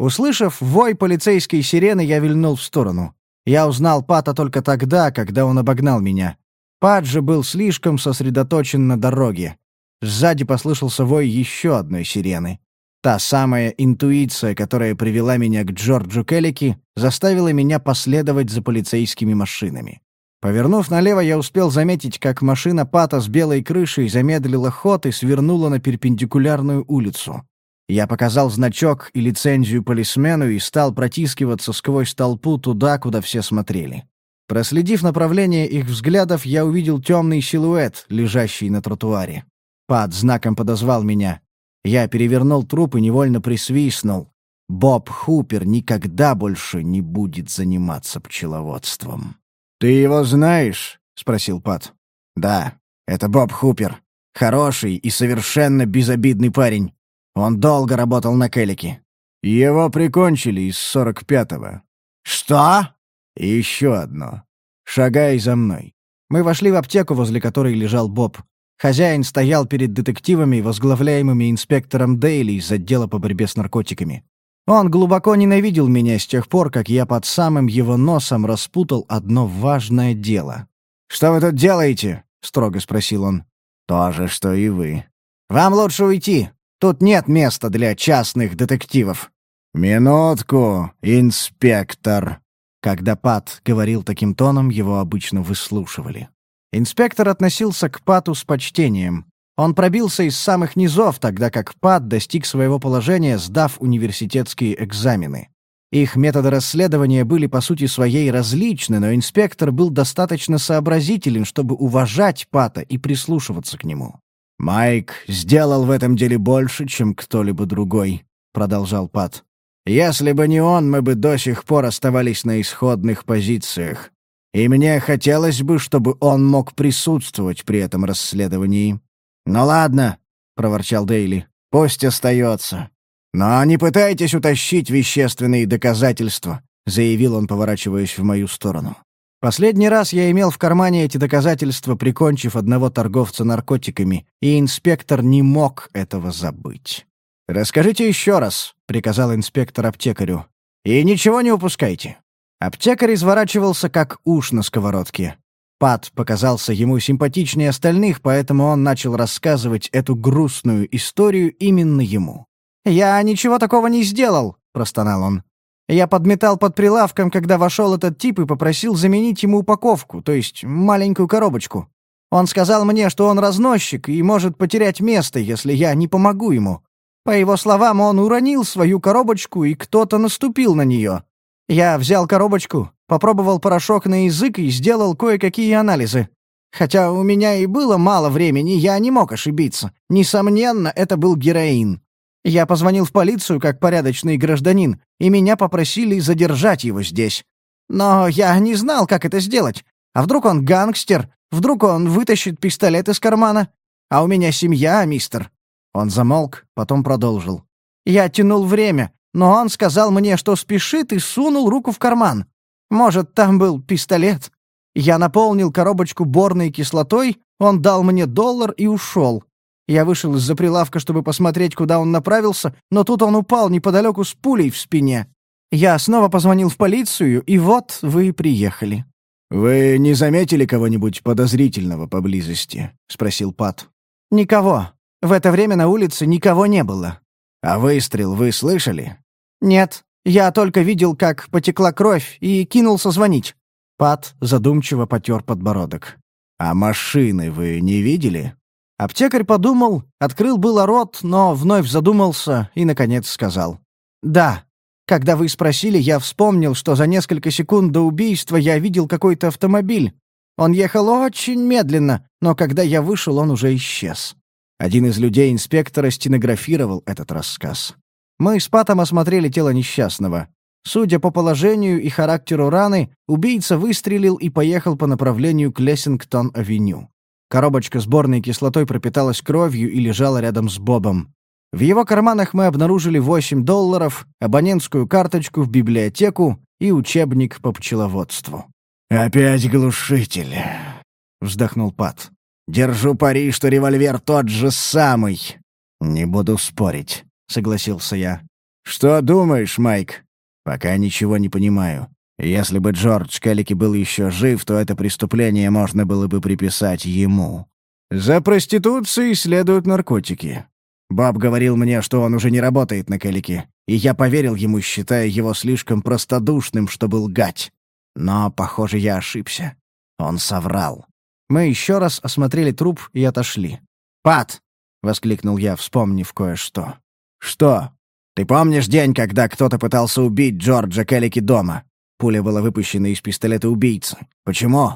Speaker 1: Услышав вой полицейской сирены, я вильнул в сторону. Я узнал Пата только тогда, когда он обогнал меня. Пат же был слишком сосредоточен на дороге. Сзади послышался вой еще одной сирены. Та самая интуиция, которая привела меня к Джорджу Келлики, заставила меня последовать за полицейскими машинами. Повернув налево, я успел заметить, как машина Пата с белой крышей замедлила ход и свернула на перпендикулярную улицу. Я показал значок и лицензию полисмену и стал протискиваться сквозь толпу туда, куда все смотрели. Проследив направление их взглядов, я увидел темный силуэт, лежащий на тротуаре. Пат знаком подозвал меня. Я перевернул труп и невольно присвистнул. Боб Хупер никогда больше не будет заниматься пчеловодством.
Speaker 2: «Ты его знаешь?» — спросил Пат.
Speaker 1: «Да, это Боб Хупер. Хороший и совершенно безобидный парень. Он долго работал на Келлике.
Speaker 2: Его прикончили из сорок пятого».
Speaker 1: «Что?»
Speaker 2: «И еще одно. Шагай за мной».
Speaker 1: Мы вошли в аптеку, возле которой лежал Боб. Хозяин стоял перед детективами, возглавляемыми инспектором Дейли из отдела по борьбе с наркотиками. Он глубоко ненавидел меня с тех пор, как я под самым его носом распутал одно важное дело. «Что вы тут делаете?» — строго спросил он.
Speaker 2: «То же, что и вы».
Speaker 1: «Вам лучше уйти. Тут нет места для частных детективов».
Speaker 2: «Минутку, инспектор».
Speaker 1: Когда Пат говорил таким тоном, его обычно выслушивали. Инспектор относился к Пату с почтением. Он пробился из самых низов, тогда как Пат достиг своего положения, сдав университетские экзамены. Их методы расследования были по сути своей различны, но инспектор был достаточно сообразителен, чтобы уважать Пата и прислушиваться к нему.
Speaker 2: «Майк сделал в этом деле больше, чем кто-либо другой», — продолжал Пат. «Если бы не он, мы бы до сих пор оставались на исходных позициях. И мне хотелось бы, чтобы он мог присутствовать при этом расследовании. «Ну ладно», — проворчал Дейли, — «пусть остается». «Но не пытайтесь утащить вещественные доказательства», — заявил он, поворачиваясь в мою сторону.
Speaker 1: Последний раз я имел в кармане эти доказательства, прикончив одного торговца наркотиками, и инспектор не мог этого забыть. «Расскажите еще раз», — приказал инспектор аптекарю. «И ничего не упускайте». Аптекарь изворачивался, как уж на сковородке. Пат показался ему симпатичнее остальных, поэтому он начал рассказывать эту грустную историю именно ему. «Я ничего такого не сделал», — простонал он. «Я подметал под прилавком, когда вошел этот тип и попросил заменить ему упаковку, то есть маленькую коробочку. Он сказал мне, что он разносчик и может потерять место, если я не помогу ему. По его словам, он уронил свою коробочку, и кто-то наступил на нее. Я взял коробочку, попробовал порошок на язык и сделал кое-какие анализы. Хотя у меня и было мало времени, я не мог ошибиться. Несомненно, это был героин. Я позвонил в полицию как порядочный гражданин, и меня попросили задержать его здесь. Но я не знал, как это сделать. А вдруг он гангстер? Вдруг он вытащит пистолет из кармана? А у меня семья, мистер». Он замолк, потом продолжил. «Я тянул время, но он сказал мне, что спешит, и сунул руку в карман. Может, там был пистолет. Я наполнил коробочку борной кислотой, он дал мне доллар и ушел. Я вышел из-за прилавка, чтобы посмотреть, куда он направился, но тут он упал неподалеку с пулей в спине. Я снова позвонил в полицию, и вот вы приехали».
Speaker 2: «Вы не заметили кого-нибудь подозрительного поблизости?» — спросил Пат.
Speaker 1: «Никого. В это время на улице никого не было».
Speaker 2: «А выстрел вы слышали?»
Speaker 1: «Нет, я только видел, как потекла кровь, и кинулся звонить». Пат задумчиво потер подбородок.
Speaker 2: «А машины вы не видели?»
Speaker 1: Аптекарь подумал, открыл было рот, но вновь задумался и, наконец, сказал. «Да, Когда вы спросили, я вспомнил, что за несколько секунд до убийства я видел какой-то автомобиль. Он ехал очень медленно, но когда я вышел, он уже исчез». Один из людей инспектора стенографировал этот рассказ. Мы с Патом осмотрели тело несчастного. Судя по положению и характеру раны, убийца выстрелил и поехал по направлению к Лессингтон-авеню. Коробочка с борной кислотой пропиталась кровью и лежала рядом с Бобом. В его карманах мы обнаружили 8 долларов, абонентскую карточку в библиотеку и учебник по пчеловодству.
Speaker 2: «Опять глушитель», — вздохнул Пат. «Держу пари, что револьвер тот же самый». «Не буду спорить», — согласился я. «Что думаешь, Майк?» «Пока ничего не понимаю. Если бы Джордж Келлики был еще жив, то это преступление можно было бы приписать ему. За проституцией следуют наркотики. Баб говорил мне, что он уже не работает на Келлики, и я поверил ему, считая его слишком простодушным, чтобы лгать. Но, похоже, я ошибся. Он соврал. Мы еще раз осмотрели труп и отошли. «Пат!» — воскликнул я, вспомнив кое-что. «Что? Ты помнишь день, когда кто-то пытался убить Джорджа Келлики дома? Пуля была выпущена из пистолета убийцы. Почему?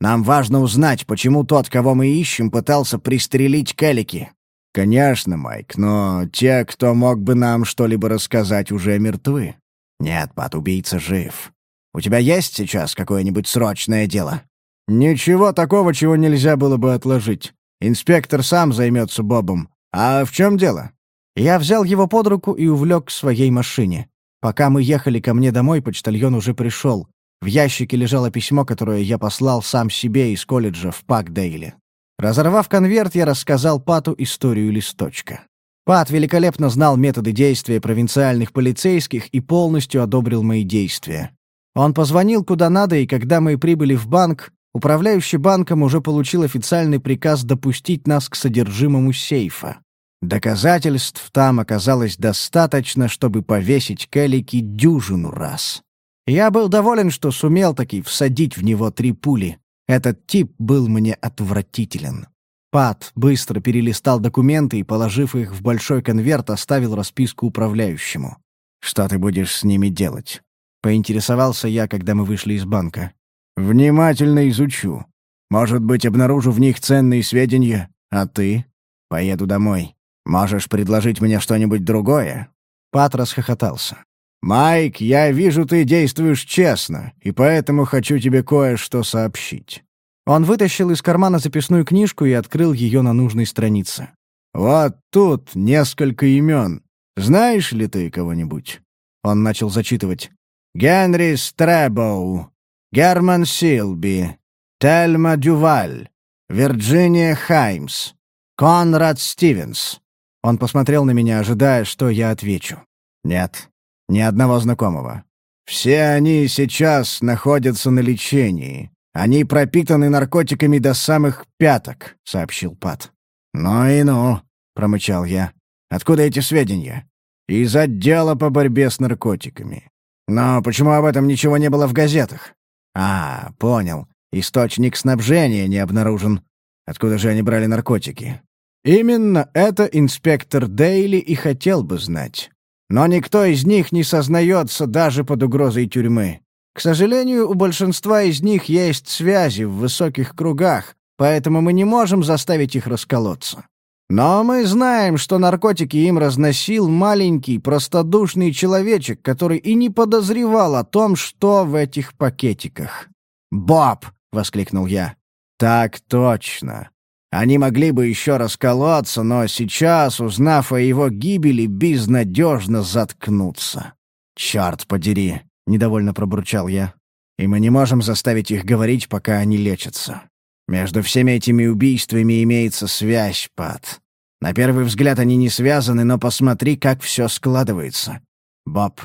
Speaker 2: Нам важно узнать, почему тот, кого мы ищем, пытался пристрелить Келлики. Конечно, Майк, но те, кто мог бы нам что-либо рассказать, уже мертвы. Нет, Пат, убийца жив. У тебя есть сейчас какое-нибудь срочное дело? Ничего такого, чего нельзя было бы отложить. Инспектор сам займется Бобом. А в чем дело? Я взял его под руку и увлек к своей машине. Пока мы ехали ко мне домой, почтальон уже пришел. В ящике лежало письмо, которое я послал сам себе из колледжа в Пакдейле. Разорвав конверт, я рассказал Пату историю листочка. Пат великолепно знал методы действия провинциальных полицейских и полностью одобрил мои действия. Он позвонил куда надо, и когда мы прибыли в банк, управляющий банком уже получил официальный приказ допустить нас к содержимому сейфа. Доказательств там оказалось достаточно, чтобы повесить Келлики дюжину раз. Я был доволен, что сумел таки всадить в него три пули. Этот тип был мне отвратителен. Пат быстро перелистал документы и, положив их в большой конверт, оставил расписку управляющему. «Что ты будешь с ними делать?» — поинтересовался я, когда мы вышли из банка. «Внимательно изучу. Может быть, обнаружу в них ценные сведения. А ты? Поеду домой. Можешь предложить мне что-нибудь другое?» Пат расхохотался. «Майк, я вижу, ты действуешь честно, и поэтому хочу тебе кое-что сообщить». Он вытащил из кармана записную книжку и открыл ее на нужной странице. «Вот тут несколько имен. Знаешь ли ты кого-нибудь?» Он начал зачитывать. «Генри Стребоу, Герман Силби, Тельма Дюваль, Вирджиния Хаймс, Конрад Стивенс, он посмотрел на меня, ожидая, что я отвечу. «Нет, ни одного знакомого. Все они сейчас находятся на лечении. Они пропитаны наркотиками до самых пяток», — сообщил Пат. «Ну и ну», — промычал я. «Откуда эти сведения?» «Из отдела по борьбе с наркотиками». «Но почему об этом ничего не было в газетах?» «А, понял. Источник снабжения не обнаружен. Откуда же они брали наркотики?» Именно это инспектор Дейли и хотел бы знать. Но никто из них не сознается даже под угрозой тюрьмы. К сожалению, у большинства из них есть связи в высоких кругах, поэтому мы не можем заставить их расколоться. Но мы знаем, что наркотики им разносил маленький, простодушный человечек, который и не подозревал о том, что в этих пакетиках. «Боб!» — воскликнул я. «Так точно. Они могли бы еще расколоться, но сейчас, узнав о его гибели, безнадежно заткнуться. «Черт подери!» — недовольно пробурчал я. «И мы не можем заставить их говорить, пока они лечатся. Между всеми этими убийствами имеется связь, Пат. На первый взгляд они не связаны, но посмотри, как все складывается. Боб,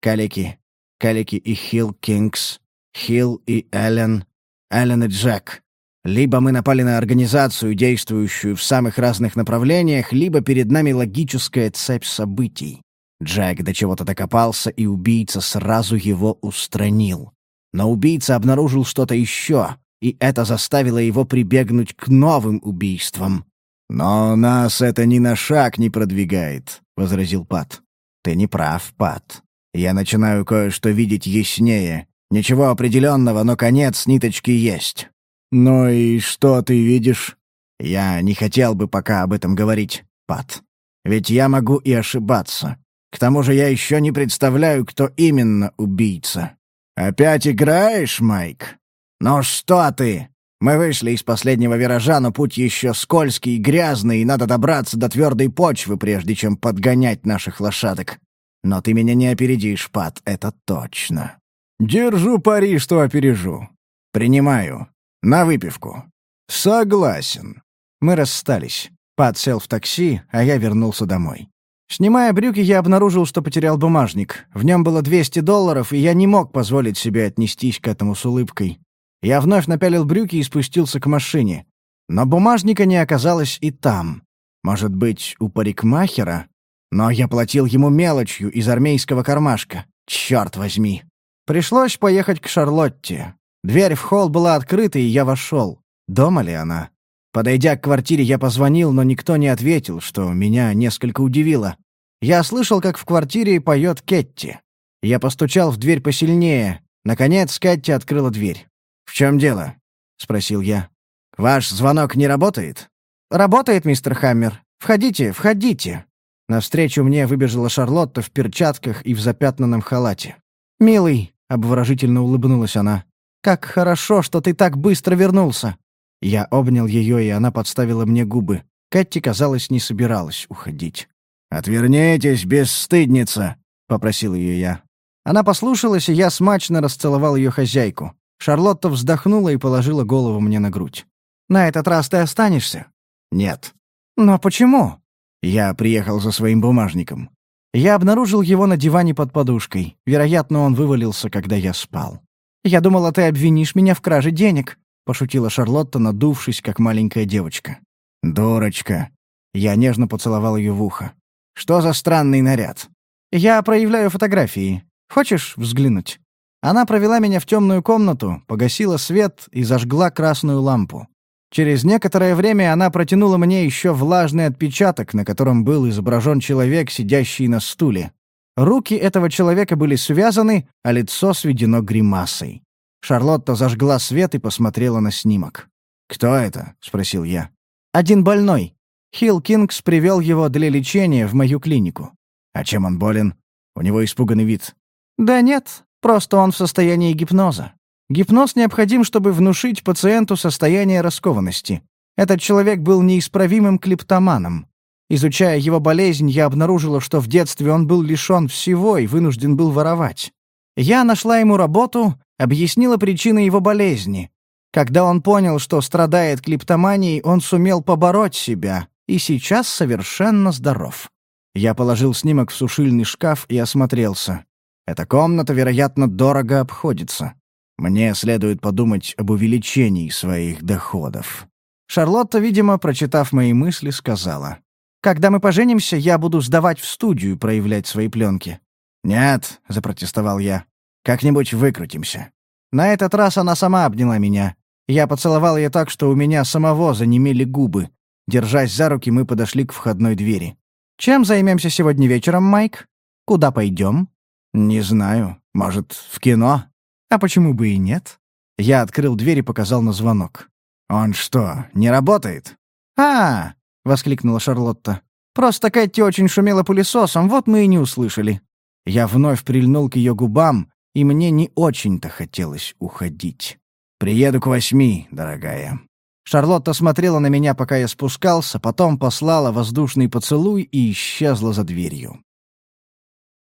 Speaker 2: Калики, Калики и Хилл Кингс, Хилл и Эллен, Эллен и Джек. Либо мы напали на организацию, действующую в самых разных направлениях, либо перед нами логическая цепь событий. Джек до чего-то докопался, и убийца сразу его устранил. Но убийца обнаружил что-то еще, и это заставило его прибегнуть к новым убийствам. «Но нас это ни на шаг не продвигает», — возразил Пат. «Ты не прав, Пат. Я начинаю кое-что видеть яснее. Ничего определенного, но конец ниточки есть. Ну и что ты видишь? Я не хотел бы пока об этом говорить, Пат. Ведь я могу и ошибаться. К тому же я еще не представляю, кто именно убийца. Опять играешь, Майк? Ну что ты? Мы вышли из последнего виража, но путь еще скользкий и грязный, и надо добраться до твердой почвы, прежде чем подгонять наших лошадок. Но ты меня не опередишь, Пат, это точно. Держу пари, что опережу. Принимаю. На выпивку. Согласен. Мы расстались. Пат сел в такси, а я вернулся домой. Снимая брюки, я обнаружил, что потерял бумажник. В нем было 200 долларов, и я не мог позволить себе отнестись к этому с улыбкой. Я вновь напялил брюки и спустился к машине. Но бумажника не оказалось и там. Может быть, у парикмахера? Но я платил ему мелочью из армейского кармашка. Черт возьми. Пришлось поехать к Шарлотте. Дверь в холл была открыта, и я вошел. Дома ли она? Подойдя к квартире, я позвонил, но никто не ответил, что меня несколько удивило. Я слышал, как в квартире поет Кетти. Я постучал в дверь посильнее. Наконец Кетти открыла дверь. «В чем дело?» — спросил я. «Ваш звонок не работает?» «Работает, мистер Хаммер. Входите, входите». Навстречу мне выбежала Шарлотта в перчатках и в запятнанном халате. «Милый», — обворожительно улыбнулась она, — «как хорошо, что ты так быстро вернулся». Я обнял ее, и она подставила мне губы. Катти, казалось, не собиралась уходить. «Отвернитесь, бесстыдница!» — попросил ее я. Она послушалась, и я смачно расцеловал ее хозяйку. Шарлотта вздохнула и положила голову мне на грудь. «На этот раз ты останешься?» «Нет». «Но почему?» Я приехал за своим бумажником. Я обнаружил его на диване под подушкой. Вероятно, он вывалился, когда я спал. «Я думала, ты обвинишь меня в краже денег», — пошутила Шарлотта, надувшись, как маленькая девочка. «Дурочка». Я нежно поцеловал ее в ухо. «Что за странный наряд?» «Я проявляю фотографии. Хочешь взглянуть?» Она провела меня в темную комнату, погасила свет и зажгла красную лампу. Через некоторое время она протянула мне еще влажный отпечаток, на котором был изображен человек, сидящий на стуле. Руки этого человека были связаны, а лицо сведено гримасой. Шарлотта зажгла свет и посмотрела на снимок. «Кто это?» — спросил я. «Один больной. Хилл Кингс привел его для лечения в мою клинику». «А чем он болен? У него испуганный вид». «Да нет, Просто он в состоянии гипноза. Гипноз необходим, чтобы внушить пациенту состояние раскованности. Этот человек был неисправимым клептоманом. Изучая его болезнь, я обнаружила, что в детстве он был лишён всего и вынужден был воровать. Я нашла ему работу, объяснила причины его болезни. Когда он понял, что страдает клептоманией, он сумел побороть себя и сейчас совершенно здоров. Я положил снимок в сушильный шкаф и осмотрелся. Эта комната, вероятно, дорого обходится. Мне следует подумать об увеличении своих доходов. Шарлотта, видимо, прочитав мои мысли, сказала. «Когда мы поженимся, я буду сдавать в студию проявлять свои пленки». «Нет», — запротестовал я. «Как-нибудь выкрутимся». На этот раз она сама обняла меня. Я поцеловал ее так, что у меня самого занемели губы. Держась за руки, мы подошли к входной двери. «Чем займемся сегодня вечером, Майк? Куда пойдем?» «Не знаю. Может, в кино? А почему бы и нет?» Я открыл дверь и показал на звонок. «Он что, не работает?» «А!» — воскликнула Шарлотта. «Просто Кэти очень шумела пылесосом, вот мы и не услышали». Я вновь прильнул к ее губам, и мне не очень-то хотелось уходить. «Приеду к восьми, дорогая». Шарлотта смотрела на меня, пока я спускался, потом послала воздушный поцелуй и исчезла за дверью.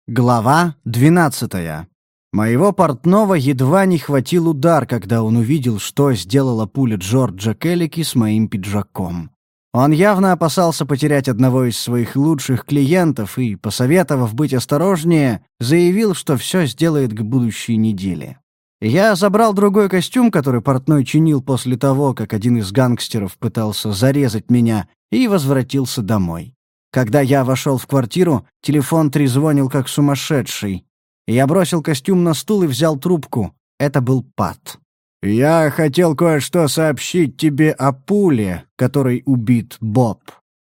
Speaker 2: Глава 12. Моего портного едва не хватил удар, когда он увидел, что сделала пуля Джорджа Келлики с моим пиджаком. Он явно опасался потерять одного из своих лучших клиентов и, посоветовав быть осторожнее, заявил, что все сделает к будущей неделе. Я забрал другой костюм, который портной чинил после того, как один из гангстеров пытался зарезать меня, и возвратился домой. Когда я вошел в квартиру, телефон трезвонил как сумасшедший. Я бросил костюм на стул и взял трубку. Это был Пат. «Я хотел кое-что сообщить тебе о пуле, которой убит Боб».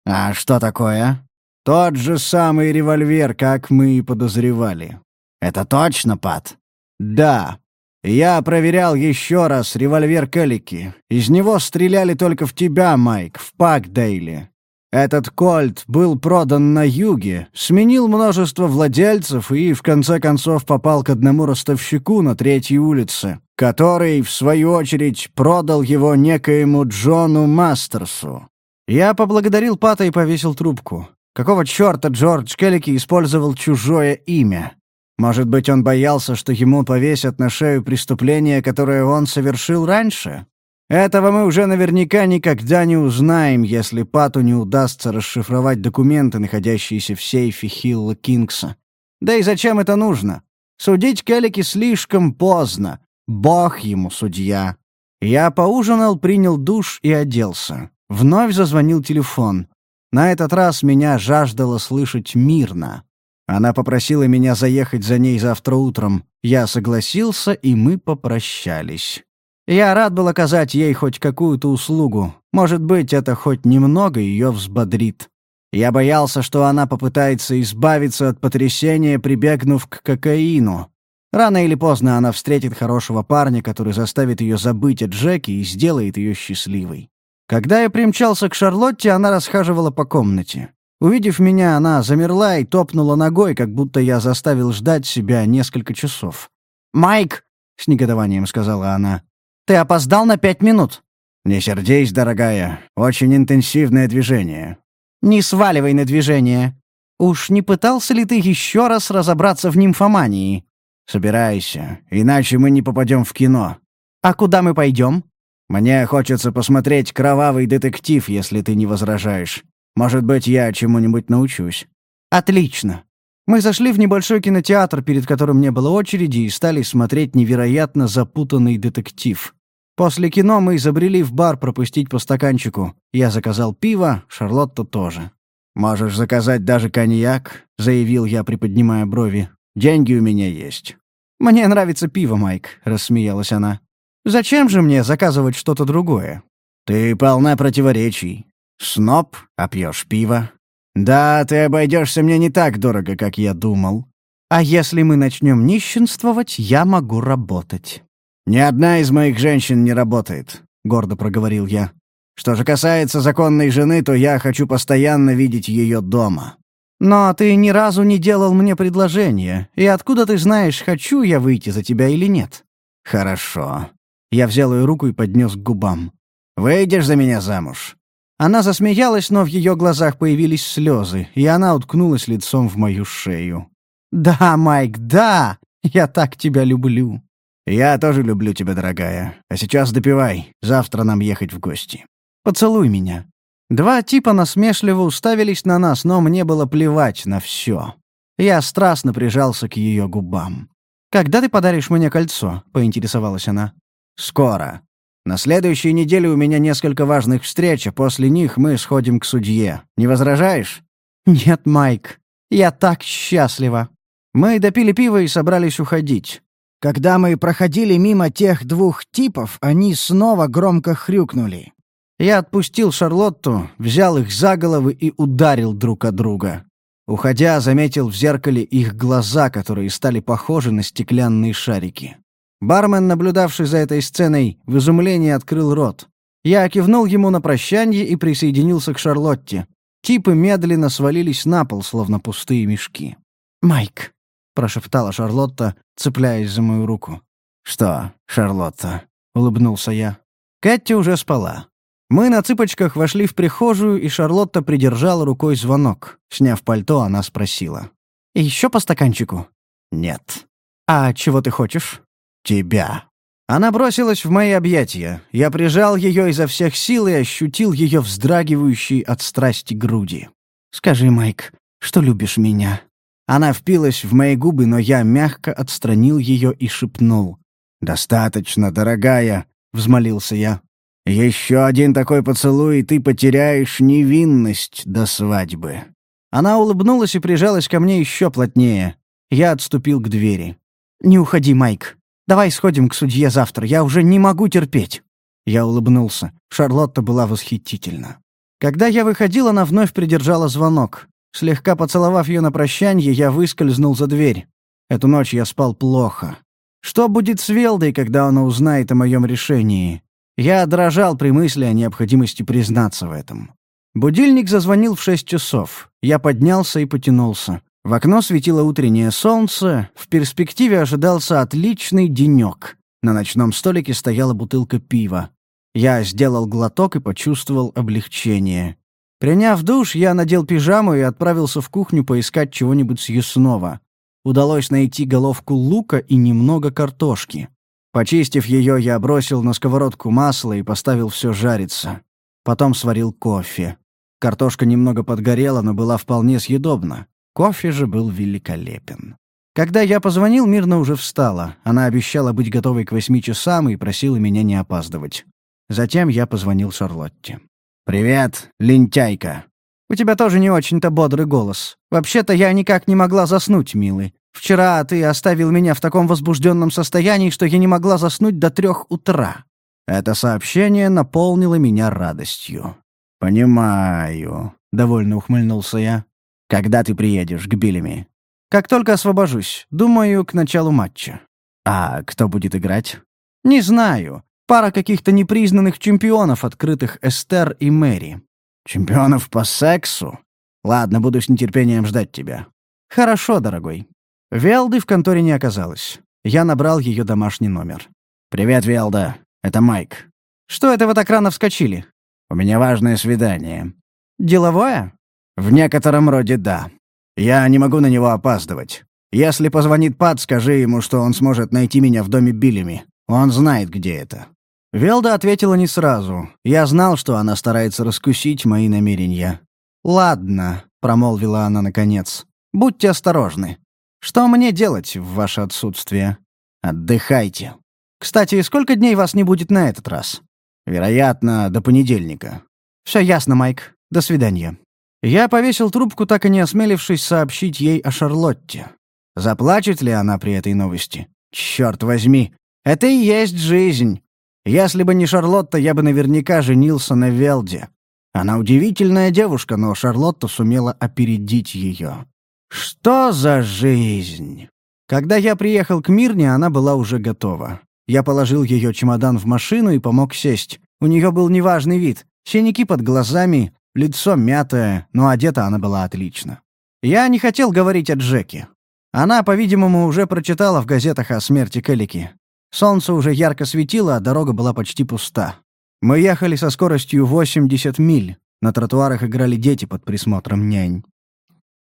Speaker 2: «А что такое?» «Тот же самый револьвер, как мы и подозревали». «Это точно, Пат?»
Speaker 1: «Да. Я проверял еще раз револьвер Келлики. Из него стреляли только в тебя, Майк, в Пакдейле. Этот кольт был продан на юге, сменил множество владельцев и, в конце концов, попал к одному ростовщику на третьей улице, который, в свою очередь, продал его некоему Джону Мастерсу. Я поблагодарил Пата и повесил трубку. Какого черта Джордж Келлики использовал чужое имя? Может быть, он боялся, что ему повесят на шею преступление, которое он совершил раньше? Этого мы уже наверняка никогда не узнаем, если Пату не удастся расшифровать документы, находящиеся в сейфе Хилла Кингса. Да и зачем это нужно? Судить Келлики слишком поздно. Бог ему судья. Я поужинал, принял душ и оделся. Вновь зазвонил телефон. На этот раз меня жаждало слышать мирно. Она попросила меня заехать за ней завтра утром. Я согласился, и мы попрощались. Я рад был оказать ей хоть какую-то услугу. Может быть, это хоть немного ее взбодрит. Я боялся, что она попытается избавиться от потрясения, прибегнув к кокаину. Рано или поздно она встретит хорошего парня, который заставит ее забыть о Джеке и сделает ее счастливой. Когда я примчался к Шарлотте, она расхаживала по комнате. Увидев меня, она замерла и топнула ногой, как будто я заставил ждать себя несколько часов. «Майк!» — с негодованием сказала она. Ты опоздал на пять минут».
Speaker 2: «Не сердись, дорогая. Очень интенсивное движение».
Speaker 1: «Не сваливай на движение. Уж не пытался ли ты еще раз разобраться в нимфомании?»
Speaker 2: «Собирайся, иначе мы не попадем в кино».
Speaker 1: «А куда мы пойдем?»
Speaker 2: «Мне хочется посмотреть кровавый детектив, если ты не возражаешь. Может быть, я чему-нибудь научусь».
Speaker 1: «Отлично. Мы зашли в небольшой кинотеатр, перед которым не было очереди, и стали смотреть невероятно запутанный детектив. После кино мы изобрели в бар пропустить по стаканчику. Я заказал пиво, Шарлотта тоже.
Speaker 2: «Можешь заказать даже коньяк», — заявил я, приподнимая брови. «Деньги у меня есть».
Speaker 1: «Мне нравится пиво, Майк», — рассмеялась она. «Зачем же мне заказывать что-то другое?»
Speaker 2: «Ты полна противоречий. Сноб, а пьешь пиво. Да, ты обойдешься мне не так дорого, как я думал.
Speaker 1: А если мы начнем нищенствовать, я могу работать».
Speaker 2: «Ни одна из моих женщин не работает», — гордо проговорил я. «Что же касается законной жены, то я хочу постоянно видеть ее дома».
Speaker 1: «Но ты ни разу не делал мне предложение, и откуда ты знаешь, хочу я выйти за тебя или нет?»
Speaker 2: «Хорошо». Я взял ее руку и поднес к губам. «Выйдешь за меня замуж?»
Speaker 1: Она засмеялась, но в ее глазах появились слезы, и она уткнулась лицом в мою шею. «Да, Майк, да! Я так тебя люблю!»
Speaker 2: «Я тоже люблю тебя, дорогая. А сейчас допивай. Завтра нам ехать в гости».
Speaker 1: «Поцелуй меня». Два типа насмешливо уставились на нас, но мне было плевать на все. Я страстно прижался к ее губам. «Когда ты подаришь мне кольцо?» — поинтересовалась она.
Speaker 2: «Скоро. На следующей неделе у меня несколько важных встреч, а после них мы сходим к судье. Не возражаешь?»
Speaker 1: «Нет, Майк. Я так счастлива». Мы допили пиво и собрались уходить. Когда мы проходили мимо тех двух типов, они снова громко хрюкнули. Я отпустил Шарлотту, взял их за головы и ударил друг от друга. Уходя, заметил в зеркале их глаза, которые стали похожи на стеклянные шарики. Бармен, наблюдавший за этой сценой, в изумлении открыл рот. Я кивнул ему на прощание и присоединился к Шарлотте. Типы медленно свалились на пол, словно пустые мешки. «Майк», прошептала Шарлотта, цепляясь за мою руку.
Speaker 2: «Что, Шарлотта?» — улыбнулся я.
Speaker 1: Кэти уже спала. Мы на цыпочках вошли в прихожую, и Шарлотта придержала рукой звонок. Сняв пальто, она спросила. «Еще по стаканчику?»
Speaker 2: «Нет».
Speaker 1: «А чего ты хочешь?»
Speaker 2: «Тебя».
Speaker 1: Она бросилась в мои объятия. Я прижал ее изо всех сил и ощутил ее вздрагивающей от страсти груди. «Скажи, Майк, что любишь меня?» Она впилась в мои губы, но я мягко отстранил ее и шепнул.
Speaker 2: «Достаточно, дорогая», — взмолился я. «Еще один такой поцелуй, и ты потеряешь невинность до свадьбы».
Speaker 1: Она улыбнулась и прижалась ко мне еще плотнее. Я отступил к двери. «Не уходи, Майк. Давай сходим к судье завтра. Я уже не могу терпеть». Я улыбнулся. Шарлотта была восхитительна. Когда я выходил, она вновь придержала звонок. Слегка поцеловав ее на прощанье, я выскользнул за дверь. Эту ночь я спал плохо. Что будет с Велдой, когда она узнает о моем решении? Я дрожал при мысли о необходимости признаться в этом. Будильник зазвонил в шесть часов. Я поднялся и потянулся. В окно светило утреннее солнце, в перспективе ожидался отличный денек. На ночном столике стояла бутылка пива. Я сделал глоток и почувствовал облегчение. Приняв душ, я надел пижаму и отправился в кухню поискать чего-нибудь съестного. Удалось найти головку лука и немного картошки. Почистив ее, я бросил на сковородку масло и поставил все жариться. Потом сварил кофе. Картошка немного подгорела, но была вполне съедобна. Кофе же был великолепен. Когда я позвонил, Мирна уже встала. Она обещала быть готовой к восьми часам и просила меня не опаздывать. Затем я позвонил Шарлотте. «Привет, лентяйка». «У тебя тоже не очень-то бодрый голос. Вообще-то я никак не могла заснуть, милый. Вчера ты оставил меня в таком возбужденном состоянии, что я не могла заснуть до трех утра». Это сообщение наполнило меня радостью. «Понимаю», — довольно ухмыльнулся я. «Когда ты приедешь к Биллими?» «Как только освобожусь. Думаю, к началу матча». «А кто будет играть?» «Не знаю. Пара каких-то непризнанных чемпионов, открытых Эстер и Мэри». «Чемпионов по сексу? Ладно, буду с нетерпением ждать тебя». «Хорошо, дорогой». Велды в конторе не оказалось. Я набрал ее домашний номер. «Привет, Велда. Это Майк». «Что это вы так рано вскочили?» «У меня важное свидание». «Деловое?» «В некотором роде да. Я не могу на него опаздывать. Если позвонит Пат, скажи ему, что он сможет найти меня в доме Биллими. Он знает, где это». Велда ответила не сразу. Я знал, что она старается раскусить мои намерения. «Ладно», — промолвила она наконец. «Будьте осторожны. Что мне делать в ваше отсутствие? Отдыхайте. Кстати, сколько дней вас не будет на этот раз?» «Вероятно, до понедельника». «Все ясно, Майк. До свидания». Я повесил трубку, так и не осмелившись сообщить ей о Шарлотте. Заплачет ли она при этой новости? Черт возьми, это и есть жизнь. Если бы не Шарлотта, я бы наверняка женился на Велде. Она удивительная девушка, но Шарлотта сумела опередить ее. Что за жизнь? Когда я приехал к Мирне, она была уже готова. Я положил ее чемодан в машину и помог сесть. У нее был неважный вид. Синяки под глазами, лицо мятое, но одета она была отлично. Я не хотел говорить о Джеке. Она, по-видимому, уже прочитала в газетах о смерти Келлики. Солнце уже ярко светило, а дорога была почти пуста. Мы ехали со скоростью 80 миль. На тротуарах играли дети под присмотром нянь.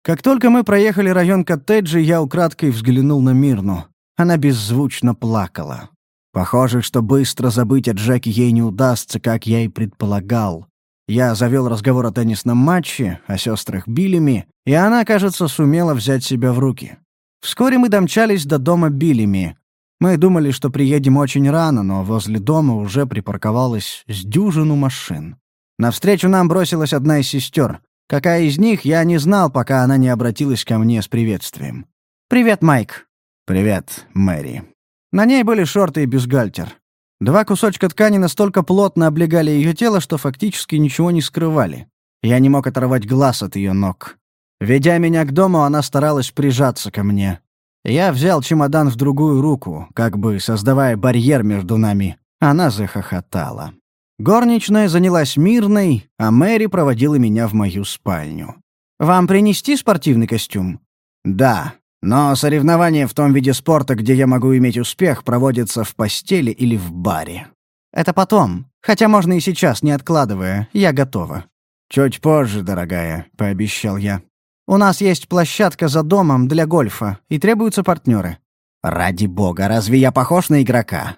Speaker 1: Как только мы проехали район коттеджа, я украдкой взглянул на Мирну. Она беззвучно плакала. Похоже, что быстро забыть о Джеке ей не удастся, как я и предполагал. Я завел разговор о теннисном матче, о сестрах Биллими, и она, кажется, сумела взять себя в руки. Вскоре мы домчались до дома Биллими. Мы думали, что приедем очень рано, но возле дома уже припарковалась с дюжину машин. Навстречу нам бросилась одна из сестер. Какая из них, я не знал, пока она не обратилась ко мне с приветствием. «Привет, Майк». «Привет, Мэри». На ней были шорты и бюстгальтер. Два кусочка ткани настолько плотно облегали ее тело, что фактически ничего не скрывали. Я не мог оторвать глаз от ее ног. Ведя меня к дому, она старалась прижаться ко мне. Я взял чемодан в другую руку, как бы создавая барьер между нами. Она захохотала. Горничная занялась мирной, а Мэри проводила меня в мою спальню. «Вам принести спортивный костюм?» «Да», но соревнования в том виде спорта, где я могу иметь успех, проводятся в постели или в баре. Это потом. Хотя можно и сейчас, не откладывая. Я готова. Чуть позже, дорогая, пообещал я. У нас есть площадка за домом для гольфа, и требуются партнеры. Ради бога, разве я похож на игрока?